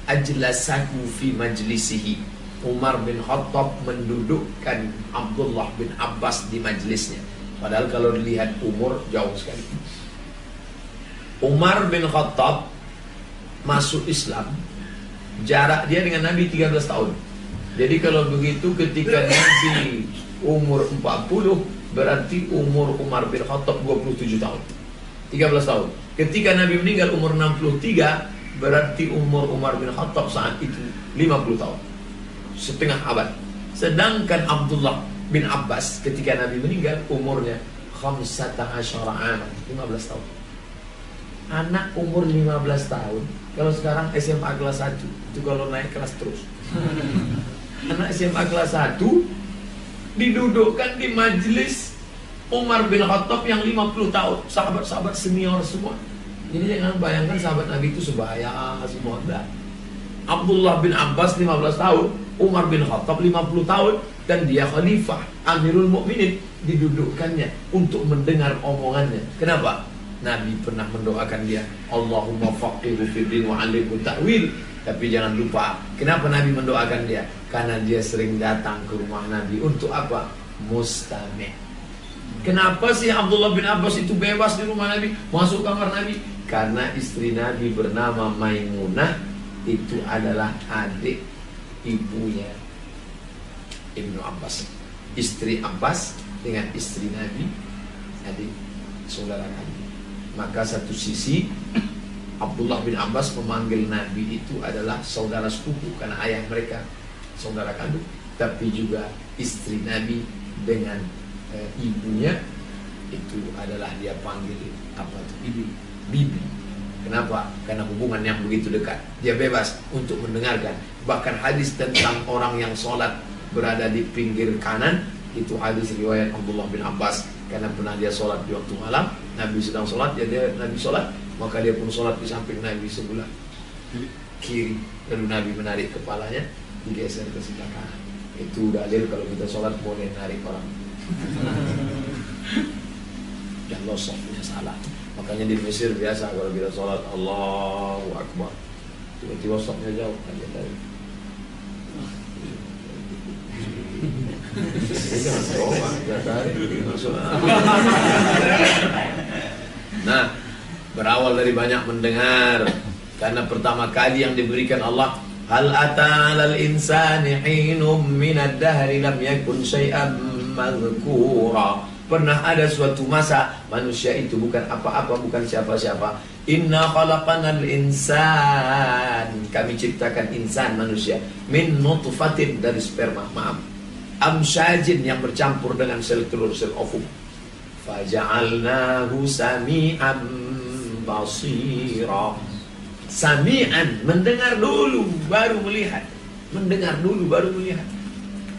Ajlasaku fi majlisihi Umar bin Khattab mendudukkan Abdullah bin Abbas di majelisnya Padahal kalau dilihat umur jauh sekali. Umar bin Khattab masuk Islam jarak dia dengan Nabi 13 tahun. Jadi kalau begitu ketika Nabi umur 40 berarti umur Umar bin Khattab 27 tahun. 13 tahun. Ketika Nabi meninggal umur 63 berarti umur Umar bin Khattab saat itu 50 tahun. Setengah abad. Sedangkan Abdullah bin Abbas ketika Nabi meninggal umurnya khamsata asyara 15 tahun. Anak umur 15 tahun kalau sekarang SMA kelas 1 itu kalau naik kelas terus. <laughs> Anak SMA kelas 1 didudukkan di majelis Umar bin Khattab yang 50 tahun, sahabat-sahabat senior semua. Jadi jangan bayangkan sahabat Nabi itu sebaya semua enggak. Abdullah bin Abbas 15 tahun, Umar bin Khattab 50 tahun dan dia khalifah Amirul Mukminin didudukkannya untuk mendengar omongannya. Kenapa? Nabi pernah mendoakan dia, Allahumma faqihu fiddin wa alimhu ta'wil. Tapi jangan lupa, kenapa Nabi mendoakan dia? Karena dia sering datang ke rumah Nabi untuk apa? Mustami'. Kenapa sih Abdullah bin Abbas itu bebas di rumah Nabi, masuk kamar Nabi? Karena istri Nabi bernama Maimunah itu adalah adik ibunya Ibnu Abbas istri Abbas dengan istri Nabi adik saudara kami maka satu sisi Abdullah bin Abbas memanggil Nabi itu adalah saudara sepupu karena ayah mereka saudara kandung tapi juga istri Nabi dengan e, ibunya itu adalah dia panggil apa itu bibi bibi Kenapa? Karena hubungan yang begitu dekat. Dia bebas untuk mendengarkan. Bahkan hadis tentang orang yang sholat berada di pinggir kanan itu hadis riwayat Abdullah bin Abbas. Karena pernah dia sholat di waktu malam Nabi sedang sholat ya Nabi sholat maka dia pun sholat di samping Nabi sebelah kiri. Lalu Nabi menarik kepalanya digeser ke sebelah kanan. Itu dalil kalau kita sholat boleh narik orang. <laughs> Dan losoknya salah. Makanya di Mesir biasa kalau kita sholat Allahu Akbar. Tiba-tiba stopnya jauh. Aja tadi <laughs> Nah Berawal dari banyak mendengar Karena pertama kali yang diberikan Allah Hal atalal insani hinum minad dahri lam yakun syai'an madhkura Pernah ada suatu masa manusia itu bukan apa-apa, bukan siapa-siapa. Inna khalaqanal insan. Kami ciptakan insan manusia min nutfatin dari sperma. Maaf. Amsyajin yang bercampur dengan sel telur sel ovum. Faja'alnahu sami'an basira. Sami'an mendengar dulu baru melihat. Mendengar dulu baru melihat.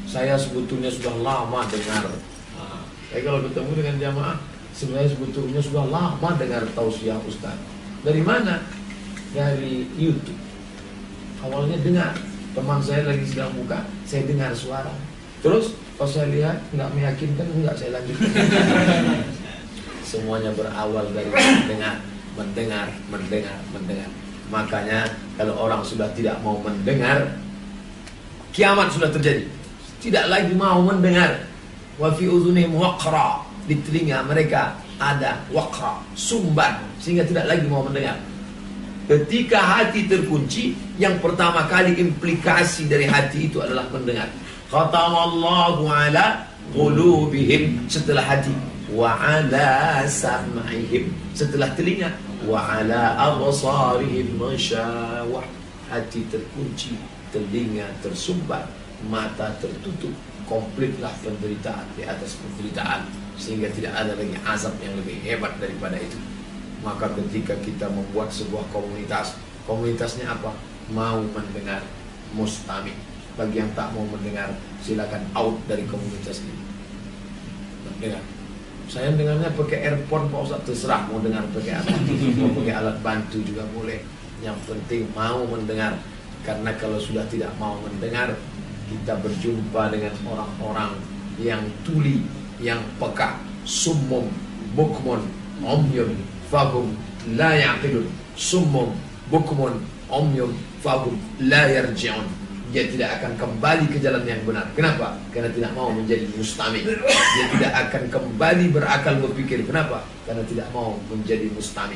Saya sebetulnya sudah lama dengar tapi kalau ketemu dengan jamaah, sebenarnya sebetulnya sudah lama dengar tausiah Ustaz. Dari mana? Dari YouTube. Awalnya dengar, teman saya lagi sedang buka, saya dengar suara. Terus pas saya lihat nggak meyakinkan, enggak saya lanjutkan. <laughs> Semuanya berawal dari mendengar, mendengar, mendengar, mendengar. Makanya kalau orang sudah tidak mau mendengar, kiamat sudah terjadi. Tidak lagi mau mendengar, wa fi di telinga mereka ada waqra sumbat sehingga tidak lagi mau mendengar ketika hati terkunci yang pertama kali implikasi dari hati itu adalah mendengar khatamallahu ala qulubihim. Setelah hati. Wa ala sam'ihim. Setelah telinga. Wa ala absarihim masyawah. Hati terkunci telinga tersumbat mata tertutup. Komplitlah penderitaan di atas penderitaan. Sehingga tidak ada lagi azab yang lebih hebat daripada itu. Maka ketika kita membuat sebuah komunitas komunitasnya apa? Mau mendengar mustami bagi yang tak mau mendengar silakan out dari komunitas ini. Mendengar saya dengarnya pakai earphone Pak Ustaz. Terserah mau dengar pakai apa. Mau pakai alat bantu juga boleh. Yang penting mau mendengar. Karena kalau sudah tidak mau mendengar kita berjumpa dengan orang-orang yang tuli, yang peka, summum, bukmun, umyun, fahum, la yaqilun, summum, bukmun, umyun, fahum, la yarji'un. Dia tidak akan kembali ke jalan yang benar. Kenapa? Karena tidak mau menjadi mustami. Dia tidak akan kembali berakal berpikir. Kenapa? Karena tidak mau menjadi mustami.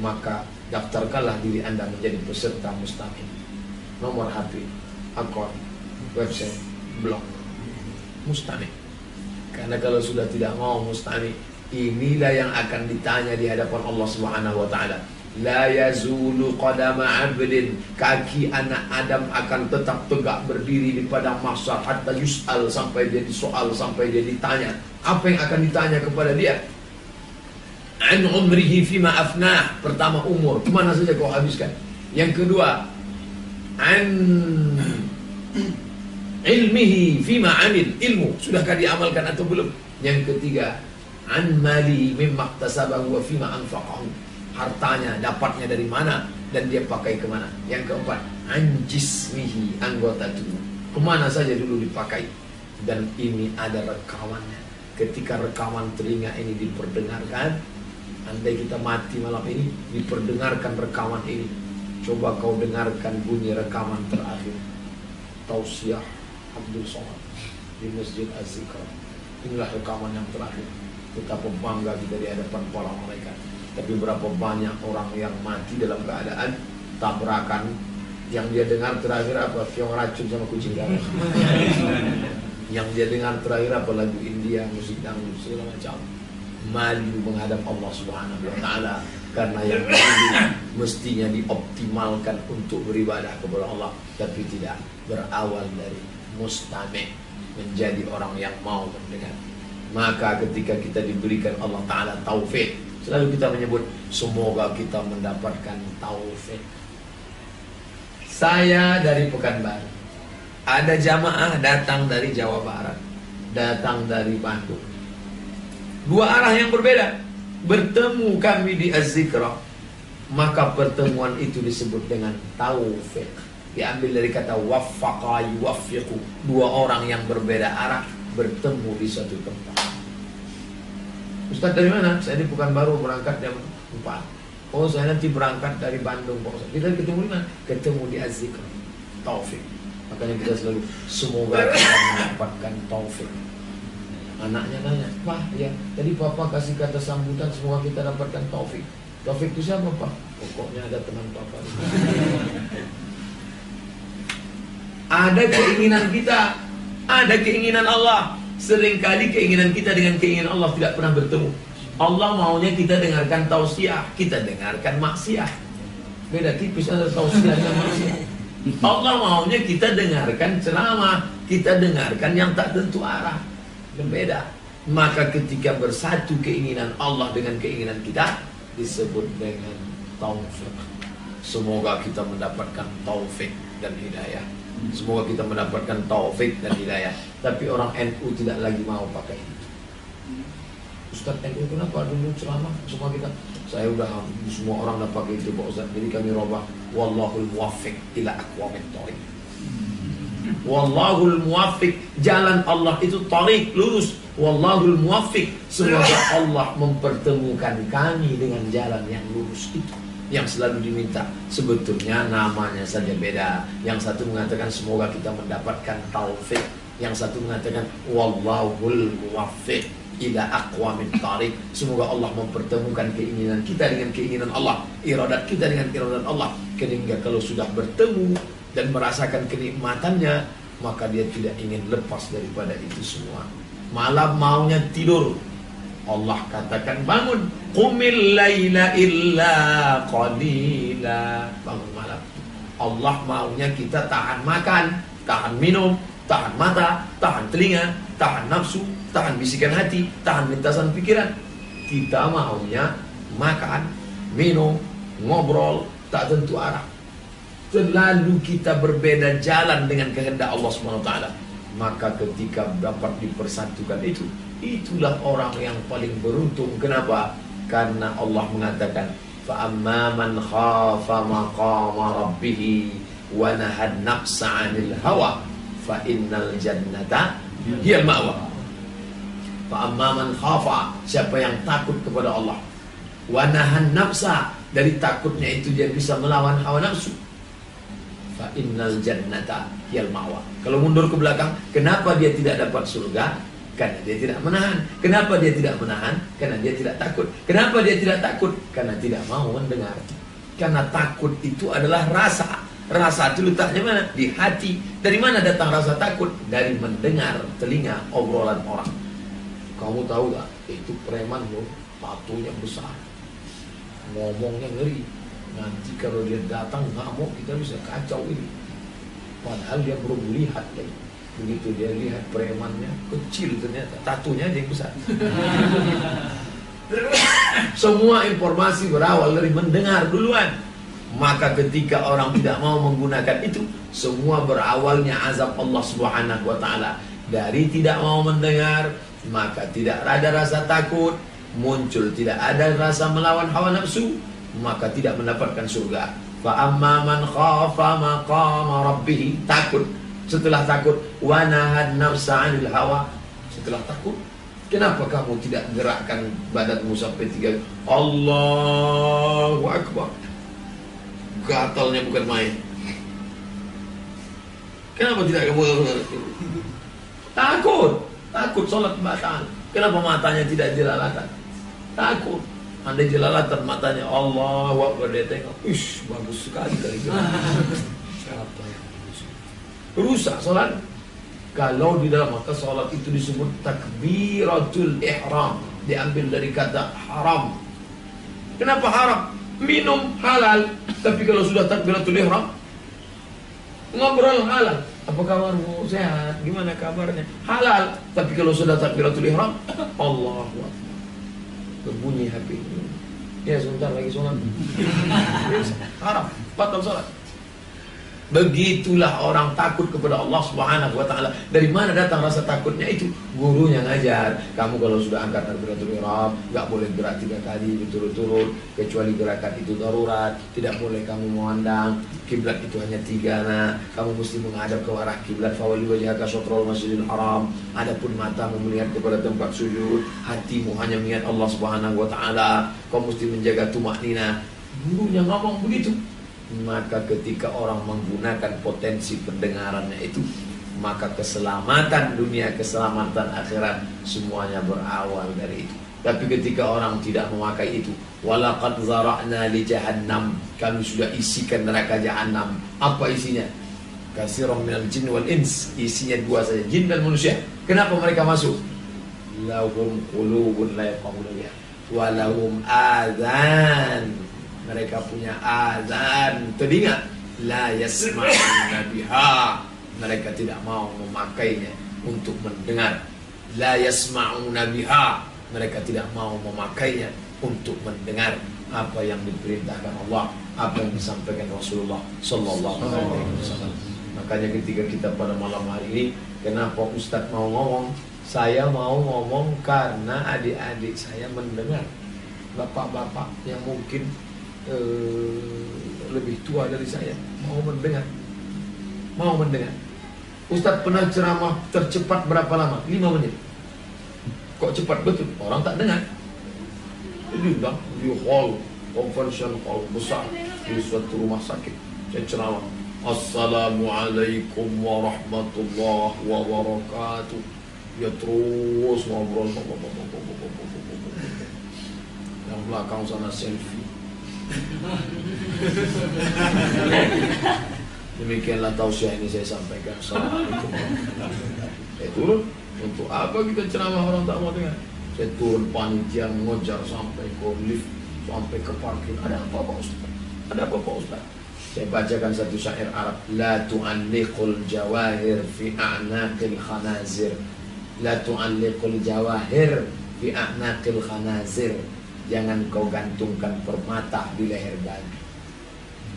Maka daftarkanlah diri Anda menjadi peserta mustami. Nomor HP, akun, website, blog. Mustami. Karena kalau sudah tidak mau mustami, inilah yang akan ditanya di hadapan Allah Subhanahu wa taala. La yazulu qadama abdin. Kaki anak Adam akan tetap tegak berdiri di padang mahsyar Hatta yus'al sampai dia disoal Sampai dia ditanya Apa yang akan ditanya kepada dia? An umrihi fima afnah Pertama umur. Ke mana saja kau habiskan? Yang kedua An ilmihi fima amil. Ilmu. Sudahkah diamalkan atau belum? Yang ketiga An mali mimma wa fima anfaqahu hartanya dapatnya dari mana dan dia pakai ke mana yang keempat anjismihi anggota tubuh. Ke mana saja dulu dipakai. Dan ini ada rekamannya. Ketika rekaman telinga ini diperdengarkan andai kita mati malam ini diperdengarkan rekaman ini. Coba kau dengarkan bunyi rekaman terakhir. Tausiah Abdul Somad di Masjid Az-Zikra. Inilah rekaman yang terakhir. Betapa bangga kita di hadapan para malaikat tapi berapa banyak orang yang mati dalam keadaan tabrakan yang dia dengar terakhir apa? Fiong racun sama kucing garas <laughs> yang dia dengar terakhir apa? Lagu India musik dangdut segala macam. Malu menghadap Allah Subhanahu wa taala. Karena yang ini mestinya dioptimalkan untuk beribadah kepada Allah. Tapi tidak berawal dari mustami menjadi orang yang mau mendengar. Maka ketika kita diberikan Allah taala taufik Selalu kita menyebut semoga kita mendapatkan taufik. Saya dari Pekanbaru. Ada jamaah datang dari Jawa Barat, datang dari Bandung. Dua arah yang berbeda. Bertemu kami di Az-Zikra, maka pertemuan itu disebut dengan taufik. Diambil dari kata waffaqa yuwaffiqu. Dua orang yang berbeda arah bertemu di satu tempat. Ustaz dari mana? Saya ini bukan baru berangkat jam 4 Oh saya nanti berangkat dari Bandung Pak Ustaz. Kita ketemu di mana? Ketemu di Azikr Taufik. Makanya kita selalu Semoga <laughs> kita mendapatkan taufik. Anaknya nanya Pak ya Tadi Papa kasih kata sambutan Semoga kita dapatkan taufik. Taufik itu siapa Pak? Pokoknya ada teman Papa <laughs> Ada keinginan kita. Ada keinginan Allah Seringkali keinginan kita dengan keinginan Allah tidak pernah bertemu. Allah maunya kita dengarkan tausiah, kita dengarkan maksiat. Beda tipis ada tausiah dan maksiat. Allah maunya kita dengarkan ceramah, kita dengarkan yang tak tentu arah. Berbeda. Maka ketika bersatu keinginan Allah dengan keinginan kita disebut dengan taufik. Semoga kita mendapatkan taufik dan hidayah. Semoga kita mendapatkan taufik dan hidayah. Tapi orang NU tidak lagi mau pakai itu. Ustaz NU kenapa dulu ceramah semua kita saya udah semua orang dah pakai itu Pak Ustaz. Jadi kami robah wallahul muwaffiq ila aqwamit thoriq. Wallahul muwaffiq jalan Allah itu tarik lurus. Wallahul muwaffiq semoga Allah mempertemukan kami dengan jalan yang lurus itu yang selalu diminta. Sebetulnya namanya saja beda. Yang satu mengatakan semoga kita mendapatkan taufik yang satu mengatakan wallahul muwaffiq ila aqwamit tarik semoga Allah mempertemukan keinginan kita dengan keinginan Allah. Iradat kita dengan iradat Allah. Sehingga kalau sudah bertemu dan merasakan kenikmatannya maka dia tidak ingin lepas daripada itu semua. Malam maunya tidur Allah katakan bangun. Qumil layla illa qalila. Bangun malam. Allah maunya kita tahan makan Tahan minum Tahan mata Tahan telinga Tahan nafsu Tahan bisikan hati Tahan lintasan pikiran. Kita maunya makan Minum Ngobrol Tak tentu arah. Selalu kita berbeda jalan dengan kehendak Allah SWT Maka ketika dapat dipersatukan itu Itulah orang yang paling beruntung. Kenapa? Karena Allah mengatakan, فَأَمَّا مَنْ خَافَ مَقَامَ رَبِّهِ وَنَهَدْ نَفْسَ عَنِ الْهَوَى فَإِنَّ الْجَنَّةَ هِيَ الْمَأْوَى فَأَمَّا مَنْ خَافَ Siapa yang takut kepada Allah وَنَهَدْ نَفْسَ Dari takutnya itu dia bisa melawan hawa nafsu fa innal jannata hiyal ma'wa. Kalau mundur ke belakang, kenapa dia tidak dapat surga? karena dia tidak menahan. Kenapa dia tidak menahan? Karena dia tidak takut. Kenapa dia tidak takut? Karena tidak mau mendengar. Karena takut itu adalah rasa. Rasa itu letaknya mana? Di hati. Dari mana datang rasa takut? Dari mendengar telinga obrolan orang. Kamu tahu gak? Itu preman loh, tatunya besar. Ngomongnya ngeri Nanti kalau dia datang ngamuk kita bisa kacau ini. Padahal dia belum lihat ya. Begitu dia lihat premannya kecil ternyata tatunya aja yang besar. Semua informasi berawal dari mendengar duluan. Maka ketika orang tidak mau menggunakan itu, semua berawalnya azab Allah Subhanahu wa taala. Dari tidak mau mendengar, maka tidak ada rasa takut, muncul tidak ada rasa melawan hawa nafsu, maka tidak mendapatkan surga. Fa amma man khafa maqama rabbih takut setelah takut wa nahan nafsa 'anil hawa. Setelah takut kenapa kamu tidak gerakkan badanmu sampai tiga? Allahu akbar. Gatalnya bukan main. Kenapa tidak kamu takut? Takut sholat batal kenapa matanya tidak jelalatan takut. Anda jelalatan matanya Allah Akbar. Dia tengok Ish bagus sekali kali. Siapa <laughs> yang Rusak sholat Kalau di dalam maka sholat itu disebut Takbiratul ihram. Diambil dari kata haram. Kenapa haram? Minum halal. Tapi kalau sudah takbiratul ihram Ngobrol halal. Apa kabarmu sehat? Gimana kabarnya? Halal. Tapi kalau sudah takbiratul ihram, <coughs> Allah berbunyi HP ya sebentar lagi sholat <laughs> haram. Batal sholat Begitulah orang takut kepada Allah Subhanahu wa taala. Dari mana datang rasa takutnya itu? Gurunya ngajar. Kamu kalau sudah angkat takbiratul ihram, enggak boleh gerak tiga kali berturut-turut kecuali gerakan itu darurat. Tidak boleh kamu memandang kiblat itu hanya tiga nah. Kamu mesti menghadap ke arah kiblat fawali wajhaka syatrul masjidil haram. Adapun matamu melihat kepada tempat sujud, hatimu hanya mengingat Allah Subhanahu wa taala. Kau mesti menjaga tumak nina. Gurunya ngomong begitu maka ketika orang menggunakan potensi pendengarannya itu maka keselamatan dunia keselamatan akhirat semuanya berawal dari itu. Tapi ketika orang tidak memakai itu walaqad zara'na li jahannam kami sudah isikan neraka jahannam. Apa isinya? Kasirun minal jin wal ins. Isinya dua saja jin dan manusia. Kenapa mereka masuk? Lahum qulubun la yafqahuna biha. Wa mereka punya azan. Telinga la yasma'una biha. Mereka tidak mau memakainya untuk mendengar. La yasma'una biha. Mereka tidak mau memakainya untuk mendengar apa yang diperintahkan Allah apa yang disampaikan Rasulullah sallallahu alaihi wasallam. Makanya ketika kita pada malam hari ini kenapa Ustadz mau ngomong? Saya mau ngomong karena adik-adik saya mendengar. Bapak-bapak yang mungkin uh, lebih tua dari saya. Mau mendengar? Mau mendengar? Ustadz pernah ceramah tercepat berapa lama? 5 menit. Kok cepat? Betul? orang tak dengar. Dah di hall convention hall besar. Di suatu rumah sakit. Saya ceramah. Assalamualaikum warahmatullahi wabarakatuh. Ya terus ngobrol. Yang belakang sana selfie Demikianlah tausiah ini saya sampaikan. Assalamualaikum Saya turun. Untuk apa kita ceramah orang tak mau dengar? Saya turun panitia mengejar sampai ke lift, sampai ke parkir. Ada apa Pak Ustaz? Ada apa Pak Ustaz? Saya bacakan satu syair Arab. La tu'alliqul jawahir fi a'naqil khanazir. La tu'alliqul jawahir fi a'naqil khanazir Jangan kau gantungkan permata di leher babi.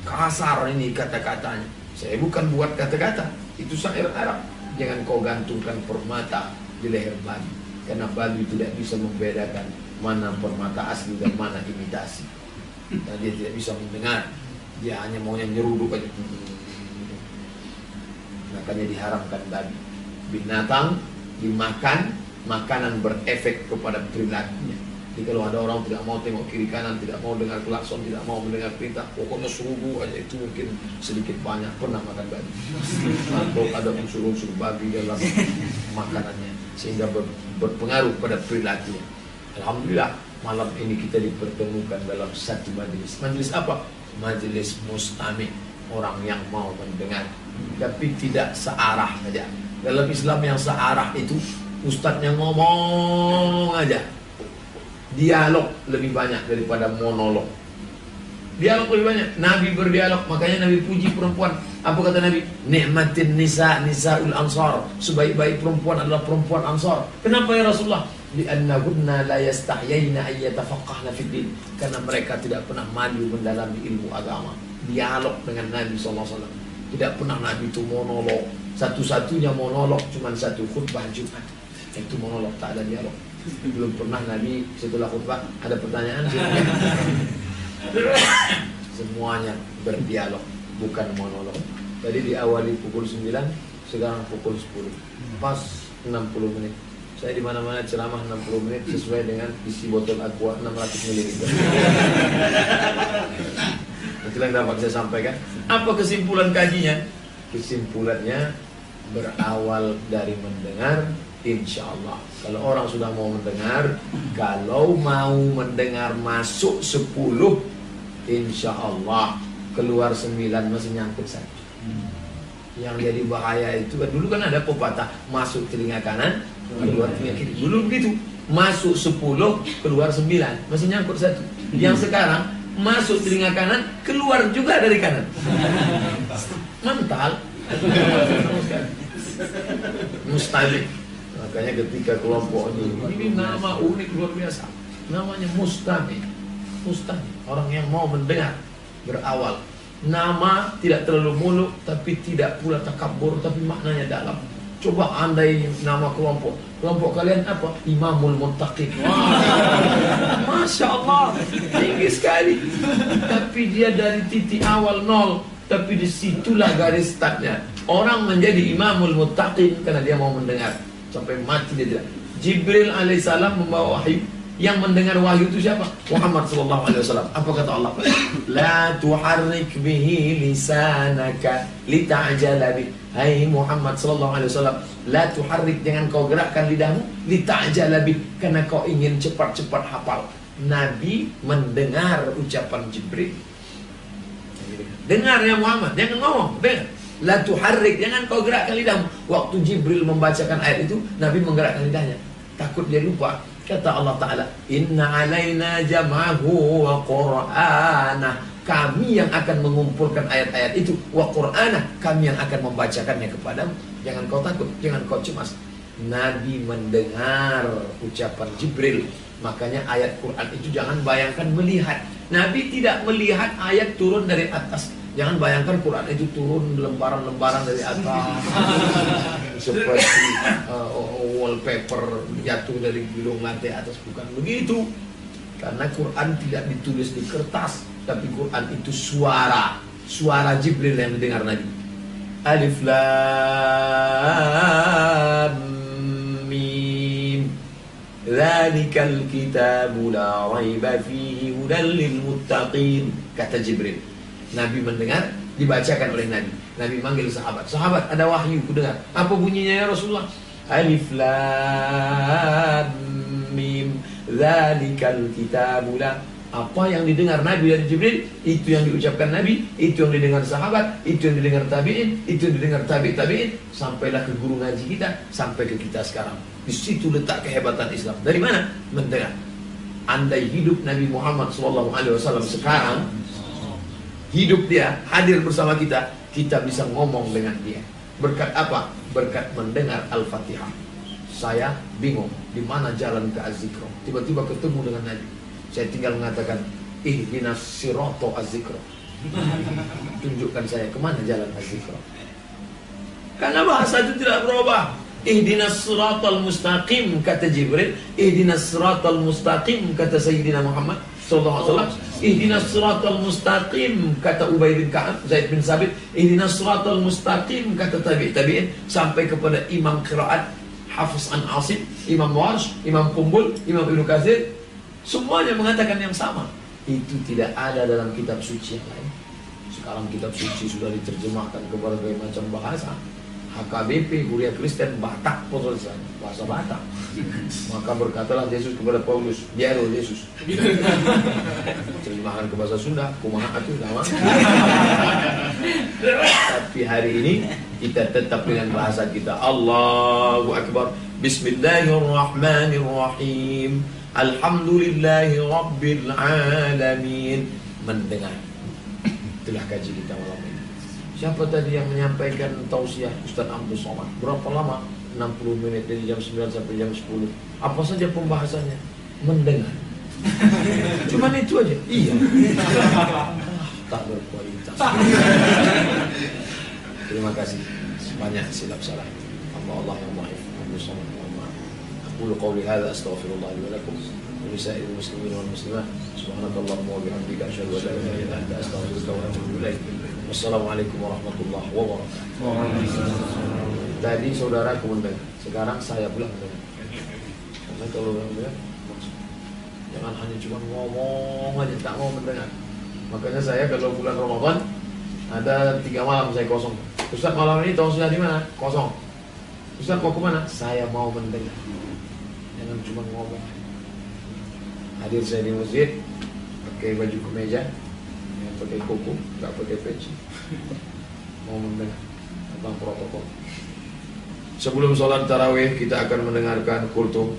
Kasar ini kata-katanya. Saya bukan buat kata-kata. Itu syair Arab. Jangan kau gantungkan permata di leher babi. Karena babi tidak bisa membedakan mana permata asli dan mana imitasi. Dan dia tidak bisa mendengar. Dia hanya maunya nyeruduk aja. Makanya diharamkan babi. Binatang dimakan, makanan berefek kepada perilakunya Jadi kalau ada orang tidak mau tengok kiri kanan, tidak mau dengar klakson, tidak mau mendengar perintah, pokoknya suruh aja itu mungkin sedikit banyak pernah makan babi. Atau ada unsur-unsur babi dalam makanannya sehingga ber, berpengaruh pada perilakunya. Alhamdulillah malam ini kita dipertemukan dalam satu majelis. Majelis apa? Majelis mustami orang yang mau mendengar tapi tidak searah saja. Dalam Islam yang searah itu ustadznya ngomong aja dialog lebih banyak daripada monolog. Dialog lebih banyak. Nabi berdialog, makanya Nabi puji perempuan. Apa kata Nabi? Nikmatin nisa nisaul ansar. Sebaik-baik perempuan adalah perempuan ansar. Kenapa ya Rasulullah? Li'annahunna la yastahyayna ayyatafaqahna fid din. Karena mereka tidak pernah malu mendalami ilmu agama. Dialog dengan Nabi SAW. Tidak pernah Nabi itu monolog. Satu-satunya monolog cuma satu khutbah Jumat. Itu monolog, tak ada dialog belum pernah Nabi setelah khutbah ada pertanyaan. <laughs> Semuanya berdialog bukan monolog. Tadi diawali pukul 9 sekarang pukul 10 pas 60 menit. Saya di mana-mana ceramah 60 menit sesuai dengan isi botol aqua 600 ml <laughs> itulah yang dapat saya sampaikan. Apa kesimpulan kajinya? Kesimpulannya berawal dari mendengar Insya Allah Kalau orang sudah mau mendengar Kalau mau mendengar masuk 10 Insya Allah Keluar 9 masih nyangkut satu Yang jadi bahaya itu Dulu kan ada pepatah Masuk telinga kanan Keluar telinga kiri. Dulu begitu. Masuk 10 Keluar 9 Masih nyangkut satu. Yang sekarang Masuk telinga kanan Keluar juga dari kanan. Mental. Mustahil Makanya ketika kelompok ini, ini nama unik luar biasa. Namanya Mustami. Mustami, orang yang mau mendengar berawal. Nama tidak terlalu muluk, tapi tidak pula takabur, tapi maknanya dalam. Coba andai nama kelompok. Kelompok kalian apa? Imamul Muttaqin. Wah, <laughs> Masya Allah, tinggi sekali. Tapi dia dari titik awal nol. Tapi di situlah garis startnya. Orang menjadi imamul muttaqin karena dia mau mendengar sampai mati dia tidak. Jibril alaihissalam membawa wahyu yang mendengar wahyu itu siapa? Muhammad sallallahu alaihi wasallam. Apa kata Allah? La tuharrik bihi lisanaka lita'jala bi. Hai Muhammad sallallahu alaihi wasallam, la tuharrik jangan kau gerakkan lidahmu lita'jala bi karena kau ingin cepat-cepat hafal. Nabi mendengar ucapan Jibril. Dengar ya Muhammad, jangan ngomong, dengar. La tuharrik, jangan kau gerakkan lidahmu. Waktu Jibril membacakan ayat itu, Nabi menggerakkan lidahnya. Takut dia lupa. Kata Allah Ta'ala, Inna alaina jam'ahu wa qur'ana. Kami yang akan mengumpulkan ayat-ayat itu. Wa qur'ana. Kami yang akan membacakannya kepadamu. Jangan kau takut, jangan kau cemas. Nabi mendengar ucapan Jibril. Makanya ayat Quran itu jangan bayangkan melihat. Nabi tidak melihat ayat turun dari atas. Jangan bayangkan Quran itu turun lembaran-lembaran dari atas <laughs> seperti uh, wallpaper jatuh dari gedung lantai atas bukan begitu. Karena Quran tidak ditulis di kertas, tapi Quran itu suara, suara Jibril yang didengar Nabi. Alif lam mim. Dzalikal kitabu la raiba fihi hudal lil muttaqin kata Jibril. Nabi mendengar, dibacakan oleh Nabi. Nabi manggil sahabat. Sahabat, ada wahyu ku dengar. Apa bunyinya ya Rasulullah? Alif lam mim dzalikal kitabul apa yang didengar Nabi dari Jibril itu yang diucapkan Nabi itu yang didengar sahabat itu yang didengar tabiin itu yang didengar tabi tabiin sampailah ke guru ngaji kita sampai ke kita sekarang di situ letak kehebatan Islam dari mana mendengar andai hidup Nabi Muhammad SAW sekarang hidup dia, hadir bersama kita, kita bisa ngomong dengan dia. Berkat apa? Berkat mendengar Al-Fatihah. Saya bingung di mana jalan ke Azikro. Tiba-tiba ketemu dengan Nabi. Saya tinggal mengatakan, ihdinas siroto Azikro. <laughs> Tunjukkan saya ke mana jalan Azikro. Karena bahasa itu tidak berubah. Ihdinas siratal mustaqim kata Jibril, ihdinas siratal mustaqim kata Sayyidina Muhammad wasallam ihdinas siratal mustaqim kata Ubay bin Ka'ab Zaid bin Sabit ihdinas siratal mustaqim kata tabi' tabi'in sampai kepada imam qiraat Hafiz an Asim Imam Warsh Imam Kumbul Imam Ibnu Katsir Semuanya mengatakan yang sama. Itu tidak ada dalam kitab suci yang lain. Sekarang kitab suci sudah diterjemahkan ke berbagai macam bahasa. HKBP, Kuliah Kristen, Batak, bahasa Batak. Maka berkatalah Yesus kepada Paulus, Diaro Yesus. Terjemahkan ke bahasa Sunda, kumaha itu sama. Tapi hari ini kita tetap dengan bahasa kita. Allahu Akbar. Bismillahirrahmanirrahim. Alhamdulillahi Rabbil. Mendengar. Itulah kaji kita malam ini. Siapa tadi yang menyampaikan tausiah Ustaz Abdul Somad? Berapa lama? 60 menit dari jam 9 sampai jam 10. Apa saja pembahasannya? Mendengar. <laughs> Cuman itu aja. Iya. tak berkualitas. Terima kasih. Banyak silap salah. Allah Allah yang maaf. Abdul Somad. أقول قولي هذا أستغفر الله لي ولكم ولسائر المسلمين والمسلمات سبحانك اللهم وبحمدك أشهد أن لا إله إلا أنت أستغفرك وأتوب إليك Wassalamualaikum warahmatullahi wabarakatuh. Tadi saudara mendengar, sekarang saya pula mendengar. Karena kalau mendengar, jangan hanya cuma ngomong aja, tak mau mendengar. Makanya saya kalau bulan Ramadan ada tiga malam saya kosong. Ustaz malam ini tahu sudah di mana? Kosong. Ustaz mau ke mana? Saya mau mendengar. Jangan cuma ngomong. Hadir saya di masjid, pakai baju kemeja, pakai kuku, nggak pakai peci. Mau mendengar tentang protokol. Sebelum sholat tarawih kita akan mendengarkan kultum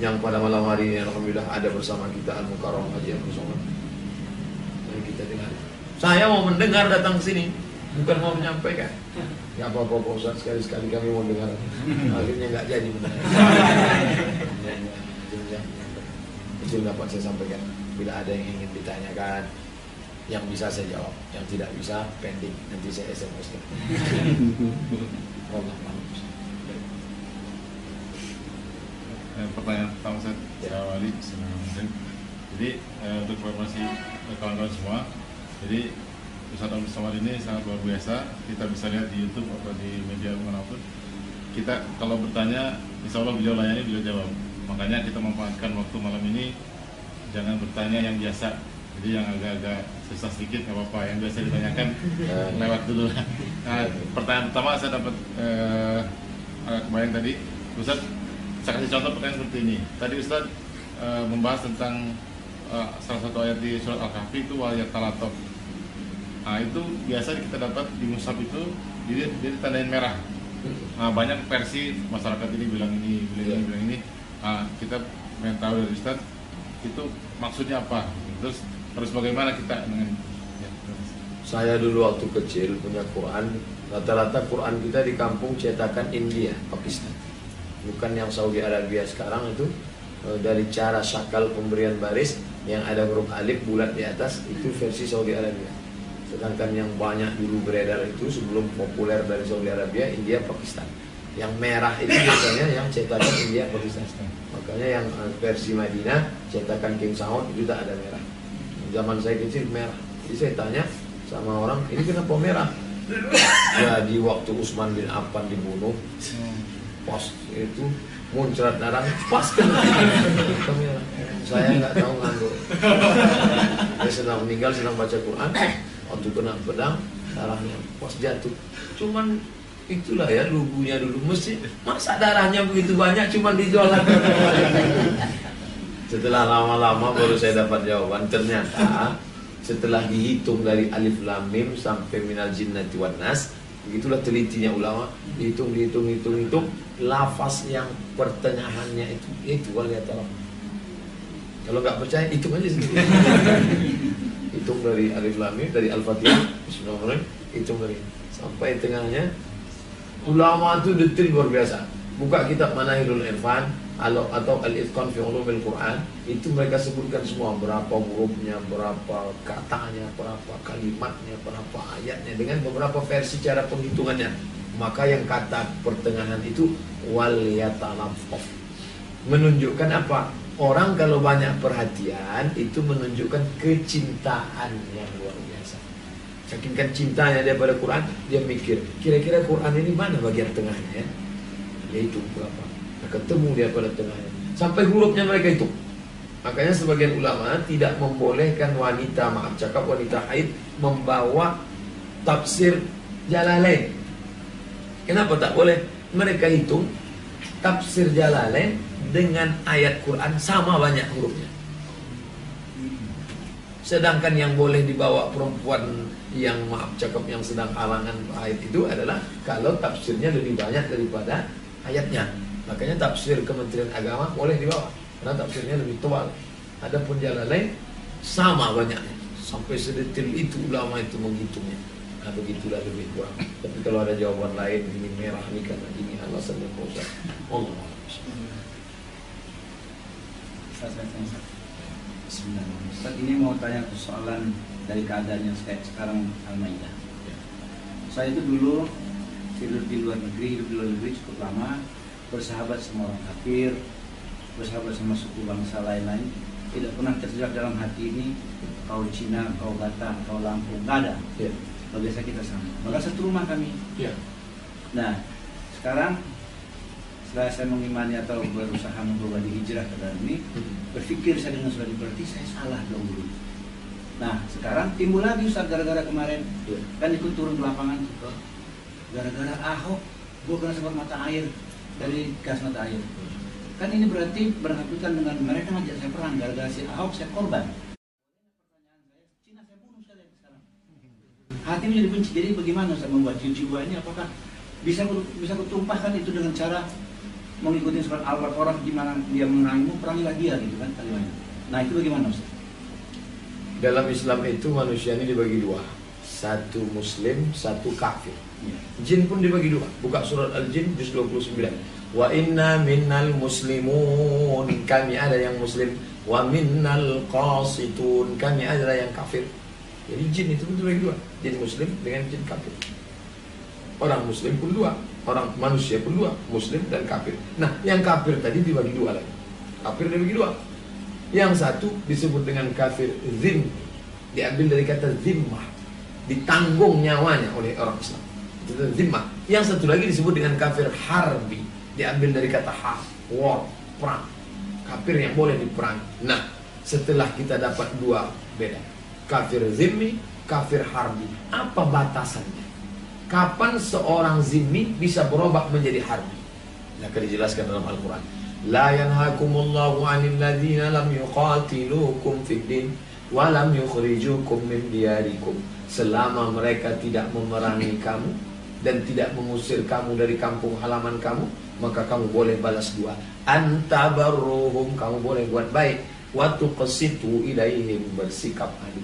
yang pada malam hari ini alhamdulillah ada bersama kita Al Mukarram Haji Abdul Somad. Mari kita dengar. Saya mau mendengar datang ke sini, bukan mau menyampaikan. Ya apa apa Pak Ustaz sekali-sekali kami mau dengar. Akhirnya nggak jadi <laughs> mendengar. Itu dapat saya sampaikan. Bila ada yang ingin ditanyakan, yang bisa saya jawab, yang tidak bisa pending. Nanti saya SMS kan. Allah eh, Pertanyaan pertama saya, ya. Wali, jadi eh, untuk informasi kawan-kawan semua, jadi Ustadz Abdul Somad ini sangat luar biasa. Kita bisa lihat di YouTube atau di media mana pun. Kita kalau bertanya, insya Allah beliau layani, beliau jawab. Makanya kita memanfaatkan waktu malam ini jangan bertanya yang biasa, jadi yang agak-agak susah sedikit nggak apa-apa. Yang biasa ditanyakan eh, lewat dulu. Nah, pertanyaan pertama saya dapat eh, kemarin tadi, Ustadz, saya kasih contoh pertanyaan seperti ini. Tadi Ustadz eh, membahas tentang eh, salah satu ayat di surat Al-Kahfi itu wayat talatok Nah itu biasa kita dapat di musab itu dia, dia ditandain merah. Nah, banyak versi masyarakat ini bilang ini, bilang ini, iya. bilang ini. Nah, kita pengen tahu dari Ustaz itu maksudnya apa? Terus terus bagaimana kita dengan ya, saya dulu waktu kecil punya Quran rata-rata Quran kita di kampung cetakan India Pakistan bukan yang Saudi Arabia sekarang itu eh, dari cara sakal pemberian baris yang ada huruf alif bulat di atas itu versi Saudi Arabia Sedangkan yang banyak dulu beredar itu sebelum populer dari Saudi Arabia, India, Pakistan. Yang merah itu biasanya yang cetakan India, Pakistan. Makanya yang eh, versi Madinah, cetakan King Saud itu tak ada merah. Zaman saya kecil merah. Jadi saya tanya sama orang, ini kenapa merah? Ya di waktu Utsman bin Affan dibunuh, pas itu muncrat darah pas kan? Saya nggak tahu nganggur. Saya sedang meninggal sedang baca Quran. Waktu kena pedang darahnya pas jatuh. Cuman itulah ya lugunya dulu. Mesti masa darahnya begitu banyak cuman dijual setelah lama-lama baru saya dapat jawaban ternyata setelah dihitung dari alif lam mim sampai minal jinnati wan nas begitulah telitinya ulama dihitung dihitung hitung hitung lafaz yang pertengahannya itu itu waliyatallah kalau nggak percaya hitung aja sendiri. <laughs> Hitung dari alif lam mim dari al-fatihah bismillahirrahmanirrahim hitung dari sampai tengahnya. Ulama itu detail luar biasa. Buka kitab Manahirul Irfan atau Al-Itqan fi Ulumil Quran itu mereka sebutkan semua berapa hurufnya, berapa katanya, berapa kalimatnya, berapa ayatnya dengan beberapa versi cara penghitungannya. Maka yang kata pertengahan itu wal yatalafaf menunjukkan apa? Orang kalau banyak perhatian itu menunjukkan kecintaan yang luar biasa. Saking cintanya dia pada Quran, dia mikir, kira-kira Quran ini mana bagian tengahnya ya? Yaitu berapa? Ketemu dia pada tengahnya. Sampai hurufnya mereka itu. Makanya sebagian ulama tidak membolehkan wanita maaf cakap wanita haid membawa tafsir Jalalain. Kenapa tak boleh? Mereka hitung tafsir Jalalain dengan ayat Quran sama banyak hurufnya. Sedangkan yang boleh dibawa perempuan yang maaf cakap yang sedang halangan haid itu adalah kalau tafsirnya lebih banyak daripada ayatnya. Makanya tafsir Kementerian Agama boleh dibawa karena tafsirnya lebih tebal. Adapun Jalalain sama banyaknya sampai sedetil itu ulama itu menghitungnya. Nah begitulah lebih kurang Tapi kalau ada jawaban lain Ini merah ini karena ini alasan yang Ustaz Allah Bismillahirrahmanirrahim. Ustaz ini mau tanya persoalan dari keadaan yang kayak sekarang Al-Maidah. Ya. Saya itu dulu hidup di luar negeri, hidup di luar negeri cukup lama, bersahabat sama orang kafir, bersahabat sama suku bangsa lain-lain, tidak pernah terjerat dalam hati ini kau Cina, kau Batak, kau Lampung, nggak ada. Ya. Bagi kita sama. Maka satu rumah kami. Ya. Nah, sekarang setelah saya mengimani atau berusaha membawa di hijrah ke dalam ini, berpikir saya dengan sudah berarti saya salah dong dulu. Nah, sekarang timbul lagi Ustaz gara-gara kemarin Ya. kan ikut turun ke lapangan gara-gara Ahok gue kena sempat mata air dari gas mata air. Kan ini berarti berhadapan dengan mereka ngajak saya perang gara-gara si Ahok saya korban. Hati menjadi benci. Jadi bagaimana saya membuat jiwa ini? Apakah bisa bisa kutumpahkan itu dengan cara mengikuti surat Al-Baqarah di mana dia menanggung perangilah dia gitu kan kalimatnya nah itu bagaimana Ustaz? Dalam Islam itu manusia ini dibagi dua. Satu muslim, satu kafir. Jin pun dibagi dua. Buka surat Al-Jin juz 29 Wa inna minnal muslimun. Kami ada yang muslim. Wa minnal qasitun. Kami ada yang kafir. Jadi jin itu pun dibagi dua. Jin muslim dengan jin kafir. Orang muslim pun dua. Orang manusia pun dua. Muslim dan kafir. Nah yang kafir tadi dibagi dua lagi. Kafir dibagi dua. Yang satu disebut dengan kafir zim. Diambil dari kata zimmah. Ditanggung nyawanya oleh orang Islam zimmah Yang satu lagi disebut dengan kafir harbi Diambil dari kata har, war, perang Kafir yang boleh diperang Nah setelah kita dapat dua beda Kafir zimmi, kafir harbi Apa batasannya? Kapan seorang zimmi bisa berubah menjadi harbi? Yang akan dijelaskan dalam Al-Quran. La yanhakumullahu 'anil ladzina lam yuqatilukum fid din wa lam yukhrijukum min diyarikum. Selama mereka tidak memerangi kamu dan tidak mengusir kamu dari kampung halaman kamu, maka kamu boleh balas dua. Antabarruhum, kamu boleh buat baik. Wa tuqsitu ilaihim bersikap adil.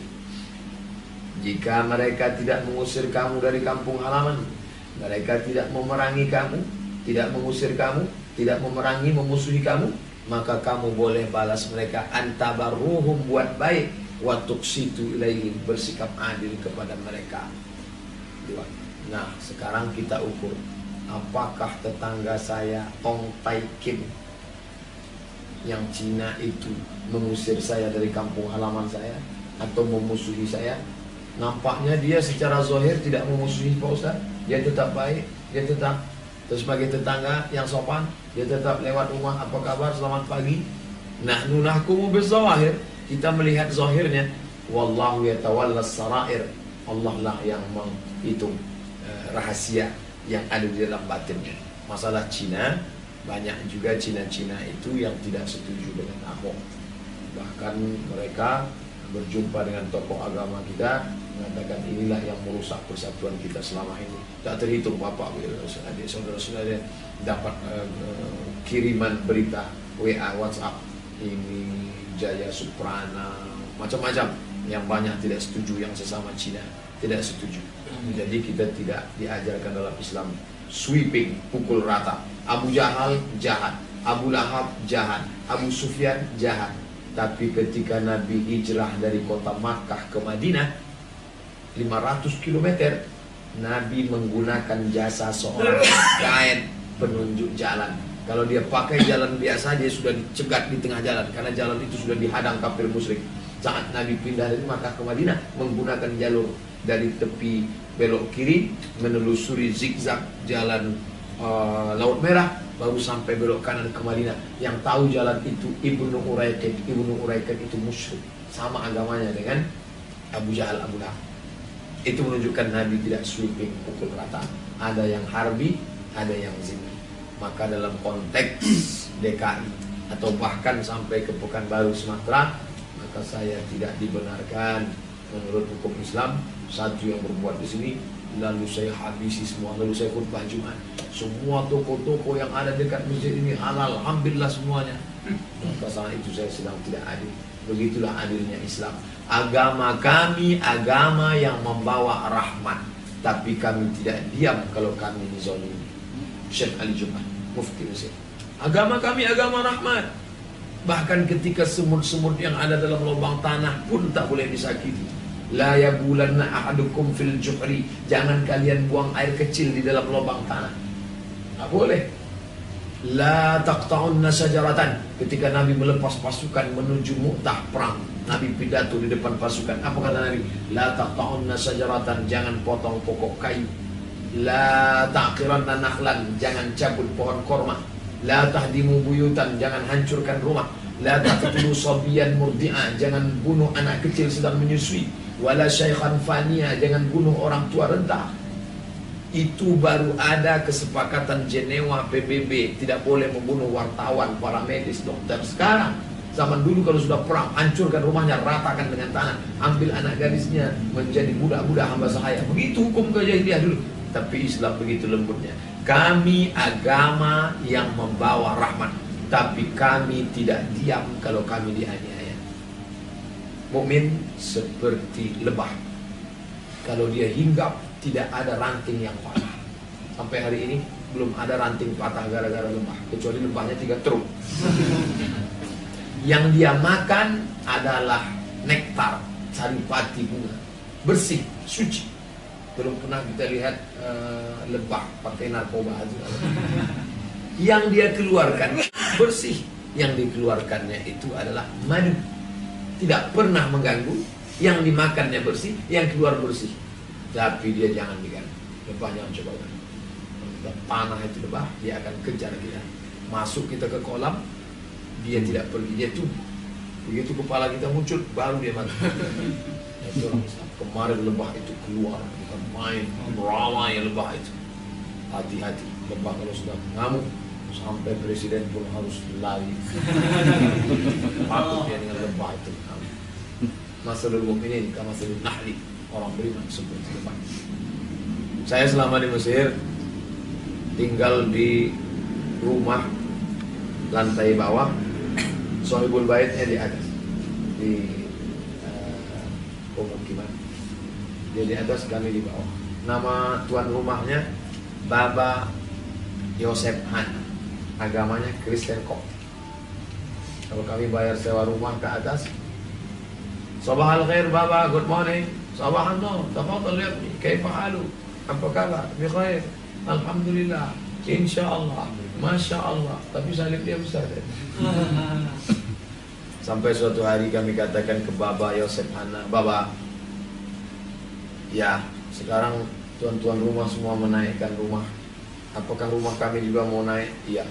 Jika mereka tidak mengusir kamu dari kampung halaman, mereka tidak memerangi kamu, tidak mengusir kamu, tidak memerangi, memusuhi kamu, maka kamu boleh balas mereka antabarruhum buat baik, wa tuqsitu ilaihim bersikap adil kepada mereka. Dua. Nah, sekarang kita ukur. Apakah tetangga saya Tong Tai Kim yang Cina itu mengusir saya dari kampung halaman saya atau memusuhi saya? Nampaknya dia secara zahir tidak memusuhi Pak Ustaz. Dia tetap baik Dia tetap Terus sebagai tetangga yang sopan Dia tetap lewat rumah. Apa kabar? Selamat pagi. Nah nunahkumu bizawahir Kita melihat zahirnya Wallahu yatawalla sarair. Allah lah yang menghitung rahasia yang ada di dalam batinnya. Masalah Cina Banyak juga Cina-Cina itu yang tidak setuju dengan Ahok. Bahkan mereka berjumpa dengan tokoh agama kita mengatakan inilah yang merusak persatuan kita selama ini. Tak terhitung bapak adik saudara-saudara dapat uh, kiriman berita WA WhatsApp ini Jaya Suprana macam-macam yang banyak tidak setuju yang sesama Cina tidak setuju jadi kita tidak diajarkan dalam Islam sweeping pukul rata. Abu Jahal jahat. Abu Lahab jahat. Abu Sufyan jahat. Tapi ketika Nabi hijrah dari kota Makkah ke Madinah 500 km Nabi menggunakan jasa seorang guide penunjuk jalan. Kalau dia pakai jalan biasa dia sudah dicegat di tengah jalan. Karena jalan itu sudah dihadang kafir musyrik. Saat Nabi pindah dari Makkah ke Madinah menggunakan jalur dari tepi belok kiri menelusuri zigzag jalan uh, Laut Merah baru sampai belok kanan ke Madinah. Yang tahu jalan itu Ibnu Uraiqid. Ibnu Uraiqid itu musyrik. Sama agamanya dengan Abu Jahal Abu Lahab. Itu menunjukkan Nabi tidak sweeping pukul rata. Ada yang harbi, ada yang zimmi. Maka dalam konteks DKI atau bahkan sampai ke Pekanbaru Sumatera, maka saya tidak dibenarkan menurut hukum Islam satu yang berbuat di sini lalu saya habisi semua lalu saya khutbah Jumat. Semua toko-toko yang ada dekat masjid ini halal alhamdulillah semuanya. Saat itu saya sedang tidak adil. Begitulah adilnya Islam. Agama kami agama yang membawa rahmat. Tapi kami tidak diam kalau kami dizalimi Syekh Ali Jumat mufti Mesir. Agama kami agama rahmat. Bahkan ketika semut-semut yang ada dalam lubang tanah pun tak boleh disakiti La yabulanna ahadukum fil juhri. Jangan kalian buang air kecil di dalam lubang tanah. Tak boleh. La taqta'unna sajaratan. Ketika Nabi melepas pasukan menuju Mu'tah perang, Nabi pidato di depan pasukan. Apa kata Nabi? La taqta'unna sajaratan. Jangan potong pokok kayu. La taqiranna nakhlan. Jangan cabut pohon korma. La tahdimu buyutan. Jangan hancurkan rumah. La taqtulu sabiyan murdi'a. Jangan bunuh anak kecil sedang menyusui wala syaikhan fania jangan bunuh orang tua renta. Itu baru ada kesepakatan Jenewa PBB tidak boleh membunuh wartawan para medis dokter. Sekarang zaman dulu kalau sudah perang hancurkan rumahnya ratakan dengan tanah ambil anak gadisnya menjadi budak-budak hamba sahaya. Begitu hukum kejahiliah dulu. Tapi Islam begitu lembutnya. Kami agama yang membawa rahmat. Tapi kami tidak diam kalau kami dianiaya Mukmin seperti lebah. Kalau dia hinggap tidak ada ranting yang patah. Sampai hari ini belum ada ranting patah gara-gara lebah, kecuali lebahnya tiga truk. yang dia makan adalah nektar, saripati bunga, bersih, suci. Belum pernah kita lihat uh, lebah pakai narkoba aja. yang dia keluarkan bersih, yang dikeluarkannya itu adalah madu tidak pernah mengganggu, yang dimakannya bersih, yang keluar bersih. Tapi dia jangan diganggu. Lebah jangan coba ganggu. Kita panah itu lebah, dia akan kejar kita. Masuk kita ke kolam, dia tidak pergi, dia tunggu. Begitu kepala kita muncul, baru dia mati. <laughs> itu Kemarin lebah itu keluar, bukan main, ramai lebah itu. Hati-hati, lebah kalau sudah mengamuk, sampai presiden pun harus lari. <laughs> Takut dia dengan lebah itu. Masalul mukminin kama masalul nahli orang beriman seperti lebah saya selama di Mesir tinggal di rumah lantai bawah sohibul baitnya di atas. Di uh, pemukiman. Dia di atas kami di bawah. Nama tuan rumahnya Baba Yosef Han agamanya Kristen kok. Kalau kami bayar sewa rumah ke atas, Sabah al-khair baba, good morning. Sabah no, tafadhal ya kaifa halu? Apa kabar? Bi khair. Alhamdulillah. Insyaallah. Masya Allah. Tapi salib dia besar. Ya? <laughs> Sampai suatu hari kami katakan ke Baba Yosef Hana, Baba, ya sekarang tuan-tuan rumah semua menaikkan rumah. Apakah rumah kami juga mau naik? Iya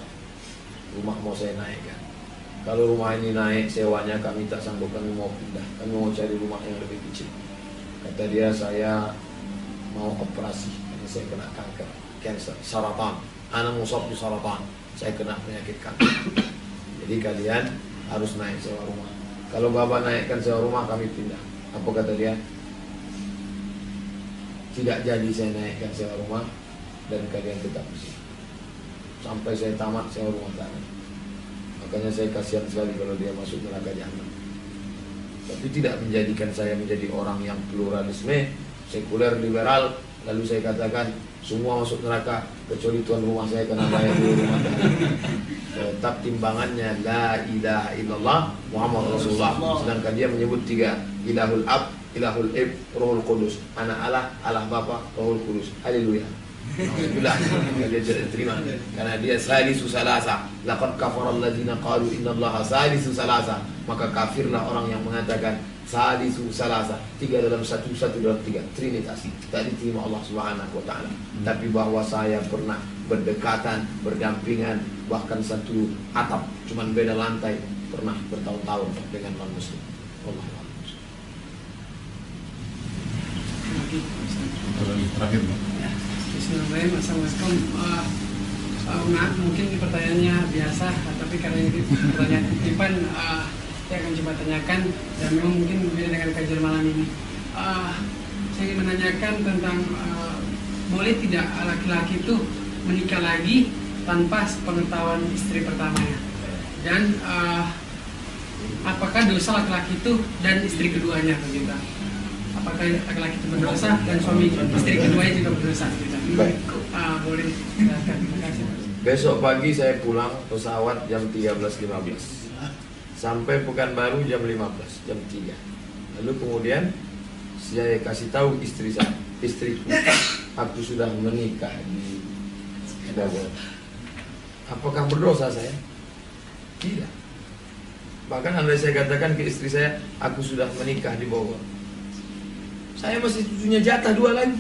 rumah mau saya naikkan. Kalau rumah ini naik sewanya kami tak sanggup kami mau pindah. Kami mau cari rumah yang lebih kecil. Kata dia saya mau operasi karena saya kena kanker, cancer, saratan. Anak musab di saratan. Saya kena penyakit kanker. <coughs> Jadi kalian harus naik sewa rumah. Kalau bapak naikkan sewa rumah kami pindah. Apa kata dia? Tidak jadi saya naikkan sewa rumah dan kalian tetap di sini sampai saya tamat saya rumah tangga makanya saya kasihan sekali kalau dia masuk neraka jahanam. Tapi tidak menjadikan saya menjadi orang yang pluralisme sekuler liberal. Lalu saya katakan semua masuk neraka kecuali tuan rumah saya kena bayar di rumah tangga tetap timbangannya la ilaha illallah Muhammad Rasulullah. Sedangkan dia menyebut tiga ilahul ab ilahul ib rohul kudus. Anak Allah Allah Bapa rohul kudus. Haleluya Alhamdulillah dia tidak terima. Karena dia salisu salasa. Laqad kafara alladziina qalu innallaha salisu salasa. Maka kafirlah orang yang mengatakan Sadisu salasa. Tiga dalam satu, satu dalam tiga. Trinitas. Tak diterima Allah subhanahu wa ta'ala. Tapi bahwa saya pernah berdekatan Berdampingan Bahkan satu atap Cuman beda lantai Pernah bertahun-tahun dengan non muslim Allah terakhir. Bismillahirrahmanirrahim. Assalamualaikum. Uh, uh, maaf mungkin pertanyaannya biasa, tapi karena ini pertanyaan titipan, uh, saya akan coba tanyakan dan memang mungkin berbeda dengan kajian malam ini. Uh, saya ingin menanyakan tentang uh, boleh tidak laki-laki itu menikah lagi tanpa pengetahuan istri pertamanya dan uh, apakah dosa laki-laki itu dan istri keduanya begitu apakah laki-laki itu berdosa dan suami istri keduanya juga berdosa gitu. Baik. Ah, boleh jelaskan terima kasih. Besok pagi saya pulang pesawat jam 13.15 Sampai Pekanbaru jam 15, jam 3 Lalu kemudian saya kasih tahu istri saya Istriku, aku sudah menikah di Bogor Apakah berdosa saya? Tidak Bahkan andai saya katakan ke istri saya Aku sudah menikah di Bogor Saya masih punya jatah dua lagi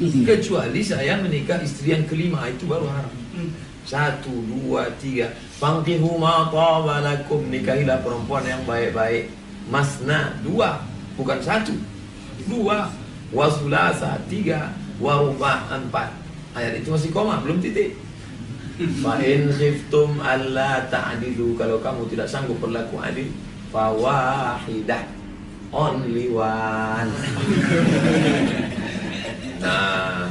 Kecuali saya menikah istri yang kelima Itu baru haram satu, dua, tiga. Fangkihu ma tawalakum nikahilah perempuan yang baik-baik. Masna dua, bukan satu. Dua. Wasulasa tiga. Waruba empat. Ayat itu masih koma, belum titik. Fa in khiftum alla ta'dilu kalau kamu tidak sanggup berlaku adil fawahidah only one. <laughs> Nah,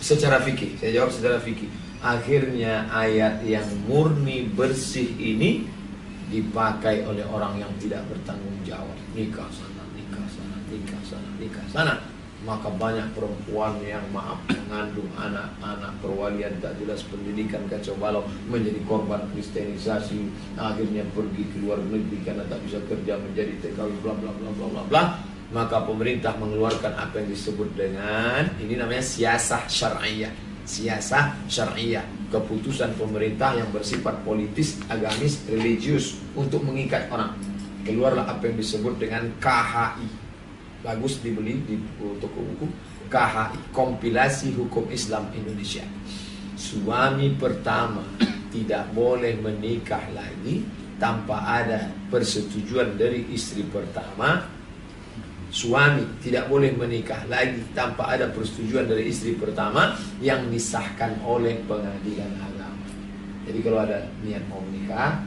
secara fikih, saya jawab secara fikih. Akhirnya ayat yang murni bersih ini dipakai oleh orang yang tidak bertanggung jawab. Nikah sana, nikah sana, nikah sana, nikah sana. Maka banyak perempuan yang maaf mengandung anak-anak perwalian tak jelas pendidikan kacau balau menjadi korban kristenisasi akhirnya pergi ke luar negeri karena tak bisa kerja menjadi TKW bla bla bla bla bla bla. Maka pemerintah mengeluarkan apa yang disebut dengan ini namanya siasah syariah siasah syariah keputusan pemerintah yang bersifat politis agamis religius untuk mengikat orang. Keluarlah apa yang disebut dengan KHI bagus dibeli di toko buku KHI kompilasi hukum Islam Indonesia suami pertama tidak boleh menikah lagi tanpa ada persetujuan dari istri pertama suami tidak boleh menikah lagi tanpa ada persetujuan dari istri pertama yang disahkan oleh pengadilan agama. Jadi kalau ada niat mau menikah,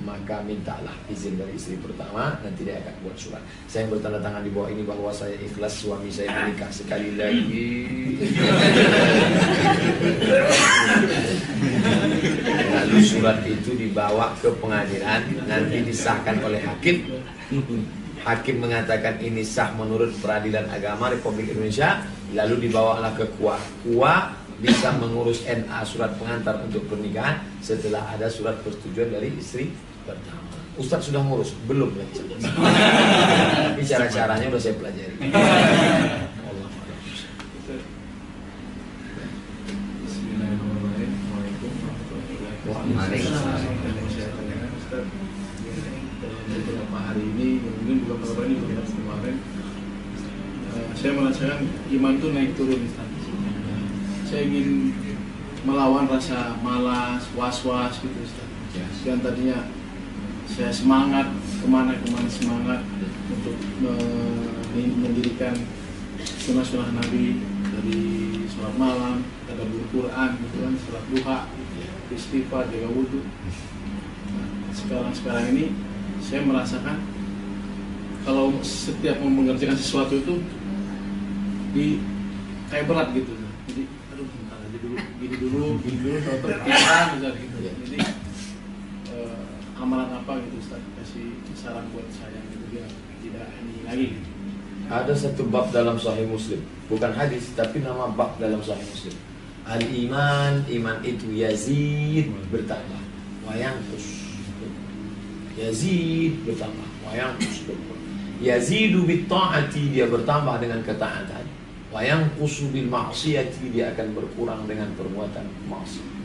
maka mintalah izin dari istri pertama nanti dia akan buat surat. Saya bertanda tangan di bawah ini bahwa saya ikhlas suami saya menikah sekali lagi. Lalu surat itu dibawa ke pengadilan nanti disahkan oleh hakim hakim mengatakan ini sah menurut peradilan agama Republik Indonesia lalu dibawalah ke KUA KUA bisa mengurus NA surat pengantar untuk pernikahan setelah ada surat persetujuan dari istri pertama Ustadz sudah ngurus? Belum ya <laughs> Tapi cara-caranya udah saya pelajari Allah <laughs> beberapa hari ini, mungkin bukan beberapa ini, beberapa kemarin, eh, saya merasakan iman itu naik turun. Saya ingin melawan rasa malas, was-was gitu Ustaz. Yang tadinya saya semangat ke mana-kemana semangat untuk me- mendirikan sunnah-sunnah Nabi dari sholat malam, tadabbur Quran, gitu kan, sholat duha, istighfar, jaga wudhu. Nah, Sekarang-sekarang ini saya merasakan kalau setiap mau mengerjakan sesuatu itu di kayak berat gitu. Jadi aduh bentar aja dulu, gini dulu, gini dulu, kepikiran, misalnya gitu. Eh, amalan apa gitu Ustaz kasih saran buat saya gitu biar tidak ini lagi. Ada satu bab dalam Sahih Muslim, bukan hadis, tapi nama bab dalam Sahih Muslim. Al iman, iman itu yazid bertambah, wayangkus. Yazid bertambah, wayangkus berkurang. Yazidu bit taati dia bertambah dengan ketaatan. Wayangkusu bil maksiati dia akan berkurang dengan perbuatan maksiat.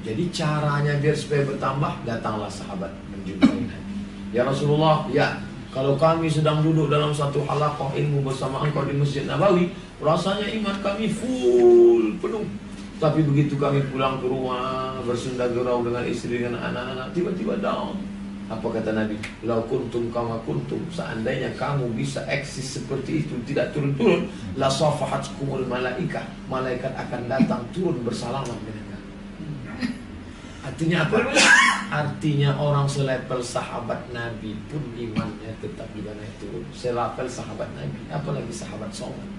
Jadi caranya biar supaya bertambah, datanglah sahabat menjumpai Nabi. Ya Rasulullah, ya kalau kami sedang duduk dalam satu halaqah ilmu bersama engkau di Masjid Nabawi, rasanya iman kami full, penuh. Tapi begitu kami pulang ke rumah, bersenda gurau dengan istri dan anak-anak, tiba-tiba down. Apa kata Nabi? Lau kuntum kama kuntum. Seandainya kamu bisa eksis seperti itu, tidak turun-turun, la safahatkumul malaika. Malaikat akan datang turun bersalaman dengan. Artinya apa? Artinya orang selevel sahabat Nabi pun imannya tetap juga naik turun. Selevel sahabat Nabi, apalagi sahabat Somad. <laughs>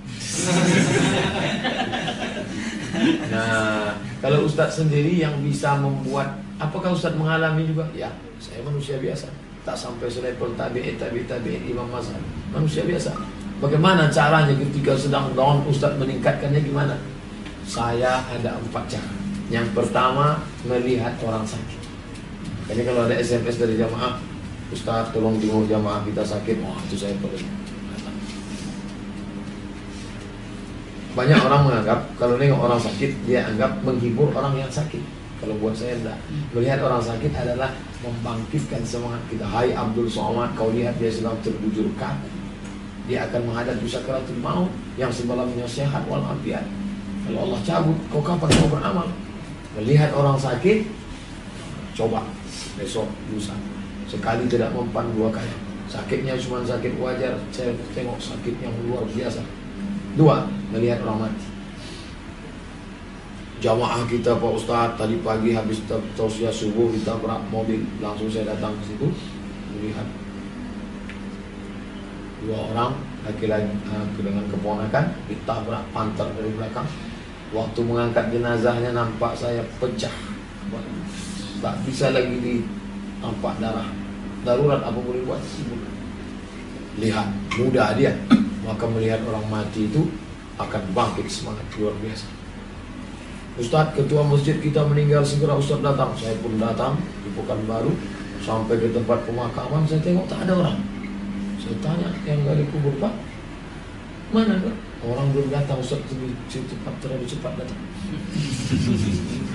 Nah, kalau Ustadz sendiri yang bisa membuat, apakah Ustadz mengalami juga? Ya, saya manusia biasa. Tak sampai selevel tabi'in, tabi'in, tabi'in, imam mazhab. Manusia biasa. Bagaimana caranya ketika sedang down Ustadz meningkatkannya gimana? Saya ada empat cara. Yang pertama, melihat orang sakit. Jadi kalau ada SMS dari jamaah, Ustadz tolong tengok jamaah kita sakit, wah itu saya perlu. Banyak orang menganggap kalau nengok orang sakit dia anggap menghibur orang yang sakit. Kalau buat saya enggak. Melihat orang sakit adalah membangkitkan semangat kita. Hai Abdul Somad, kau lihat dia sedang terbujur kaku. Dia akan menghadapi sakaratul maut yang semalamnya sehat walafiat. Kalau Allah cabut, kau kapan kau beramal? Melihat orang sakit, coba besok lusa. Sekali tidak mempan dua kali. Sakitnya cuma sakit wajar, saya tengok sakit yang luar biasa. Dua, melihat orang mati. Jamaah kita Pak Ustadz tadi pagi habis tausiah subuh ditabrak mobil, langsung saya datang ke situ melihat dua orang laki-laki uh, dengan keponakan ditabrak panter dari belakang. Waktu mengangkat jenazahnya nampak saya pecah, tak bisa lagi di nampak darah. Darurat apa boleh buat? Lihat, mudah dia <clears throat> maka melihat orang mati itu akan bangkit semangat luar biasa. Ustadz ketua masjid kita meninggal segera Ustadz datang. Saya pun datang di Pekanbaru sampai ke tempat pemakaman saya tengok tak ada orang. Saya tanya yang dari kubur Pak, mana Pak? Orang belum datang lebih cepat terlalu cepat datang.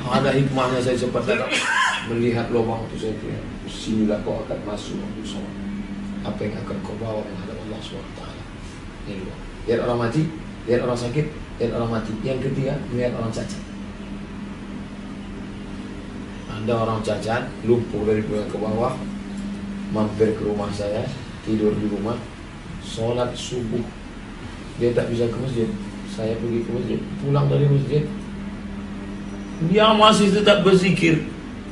<laughs> ada hikmahnya saya cepat datang melihat lubang itu saya kira sinilah kau akan masuk bersama apa yang akan kau bawa menghadap Allah SWT ini dua. Lihat orang mati, lihat orang sakit, lihat orang mati. Yang ketiga, melihat orang cacat. Anda orang cacat, lumpuh dari bawah ke bawah, mampir ke rumah saya, tidur di rumah, sholat subuh. Dia tak bisa ke masjid. Saya pergi ke masjid, pulang dari masjid. Dia masih tetap berzikir.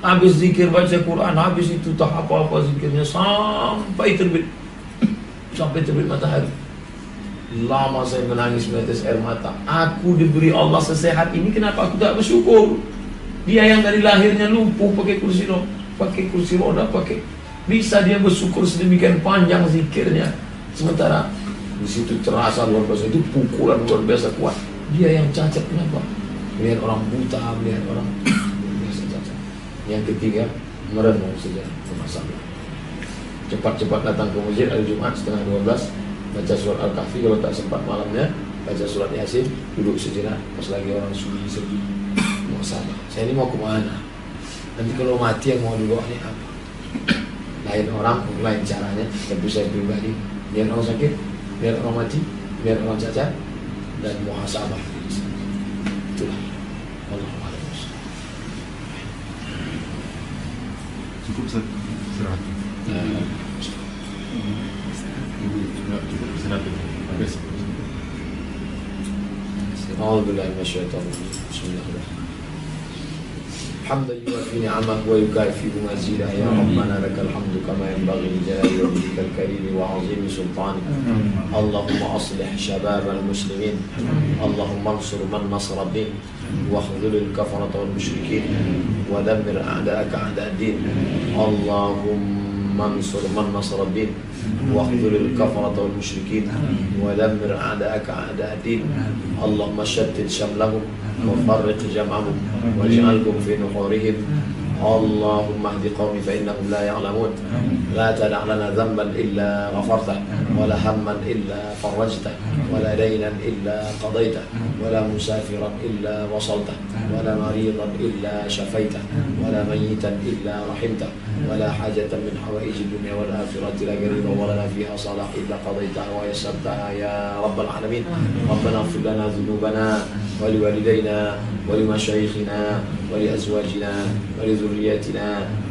Habis zikir baca Quran, habis itu tak apa-apa zikirnya sampai terbit. <coughs> Sampai terbit matahari. Lama saya menangis menetes air mata. Aku diberi Allah sesehat ini, kenapa aku tak bersyukur? Dia yang dari lahirnya lumpuh pakai kursi roda, pakai kursi roda, pakai bisa dia bersyukur sedemikian panjang zikirnya. Sementara di situ terasa luar biasa itu pukulan luar biasa kuat. Dia yang cacat kenapa? Melihat orang buta, melihat orang luar biasa cacat. Yang ketiga merenung saja masalah. Cepat-cepat datang ke masjid hari Jumat setengah 12 baca surat Al-Kahfi kalau tak sempat malamnya baca surat Yasin duduk sejenak pas lagi orang sunyi sedih mau sabar saya ini mau ke mana nanti kalau mati yang mau dibawa ini apa lain orang lain caranya tapi saya pribadi biar orang sakit biar orang mati biar orang cacat dan muhasabah. Itulah. Allah cukup istirahat. Cukup istirahat. Alhamdulillah, masyarakat. Bismillahirrahmanirrahim. حمدا يوافي نعمه ويكافئ مزيدا يا ربنا لك الحمد كما ينبغي لجلال وجهك الكريم وعظيم سلطانك اللهم أصلح شباب المسلمين. اللهم انصر من نصر الدين. واخذل الكفرة والمشركين. ودمر أعداءك أعداء الدين. اللهم انصر من نصر الدين. واخذل الكفرة والمشركين. ودمر أعداءك أعداء الدين. اللهم شتت شملهم. وفرق جمعهم واجعلهم في نحورهم. اللهم اهد قومي فإنهم لا يعلمون. لا تدع لنا ذنبا إلا غفرته ولا هما إلا فرجته ولا دينا إلا قضيته ولا مسافرا إلا وصلته ولا مريضا إلا شفيته ولا ميتا إلا رحمته. ولا حاجة من حوائج الدنيا والآخرة لا قريبا ولنا فيها صلاح إلا قضيتها ويسرتها. يا رب العالمين ربنا اغفر لنا ذنوبنا ولوالدينا ولمشايخنا ولأزواجنا ولذرياتنا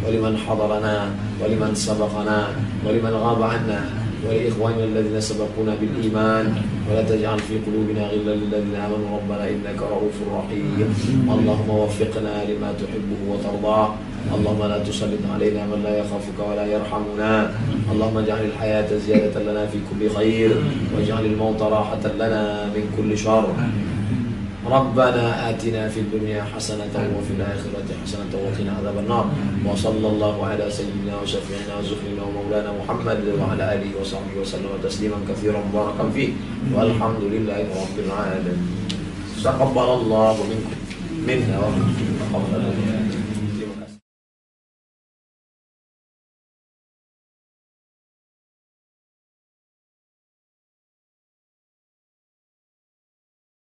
ولمن حضرنا ولمن سبقنا ولمن غاب عنا. ولإخواننا الذين سبقونا بالإيمان ولا تجعل في قلوبنا غلا للذين آمنوا. ربنا إنك رؤوف رحيم. اللهم وفقنا لما تحبه وترضاه اللهم لا تسلط علينا من لا يخافك ولا يرحمنا. اللهم اجعل الحياة زيادة لنا في كل خير واجعل الموت راحة لنا من كل شر. ربنا آتنا في الدنيا حسنة وفي الآخرة حسنة وقنا عذاب النار. وصلى الله على سيدنا وشفيعنا وزخرنا ومولانا محمد وعلى آله وصحبه وسلم تسليما كثيرا مباركا فيه. والحمد لله رب العالمين. تقبل الله منكم. منا ومنكم. تقبل الله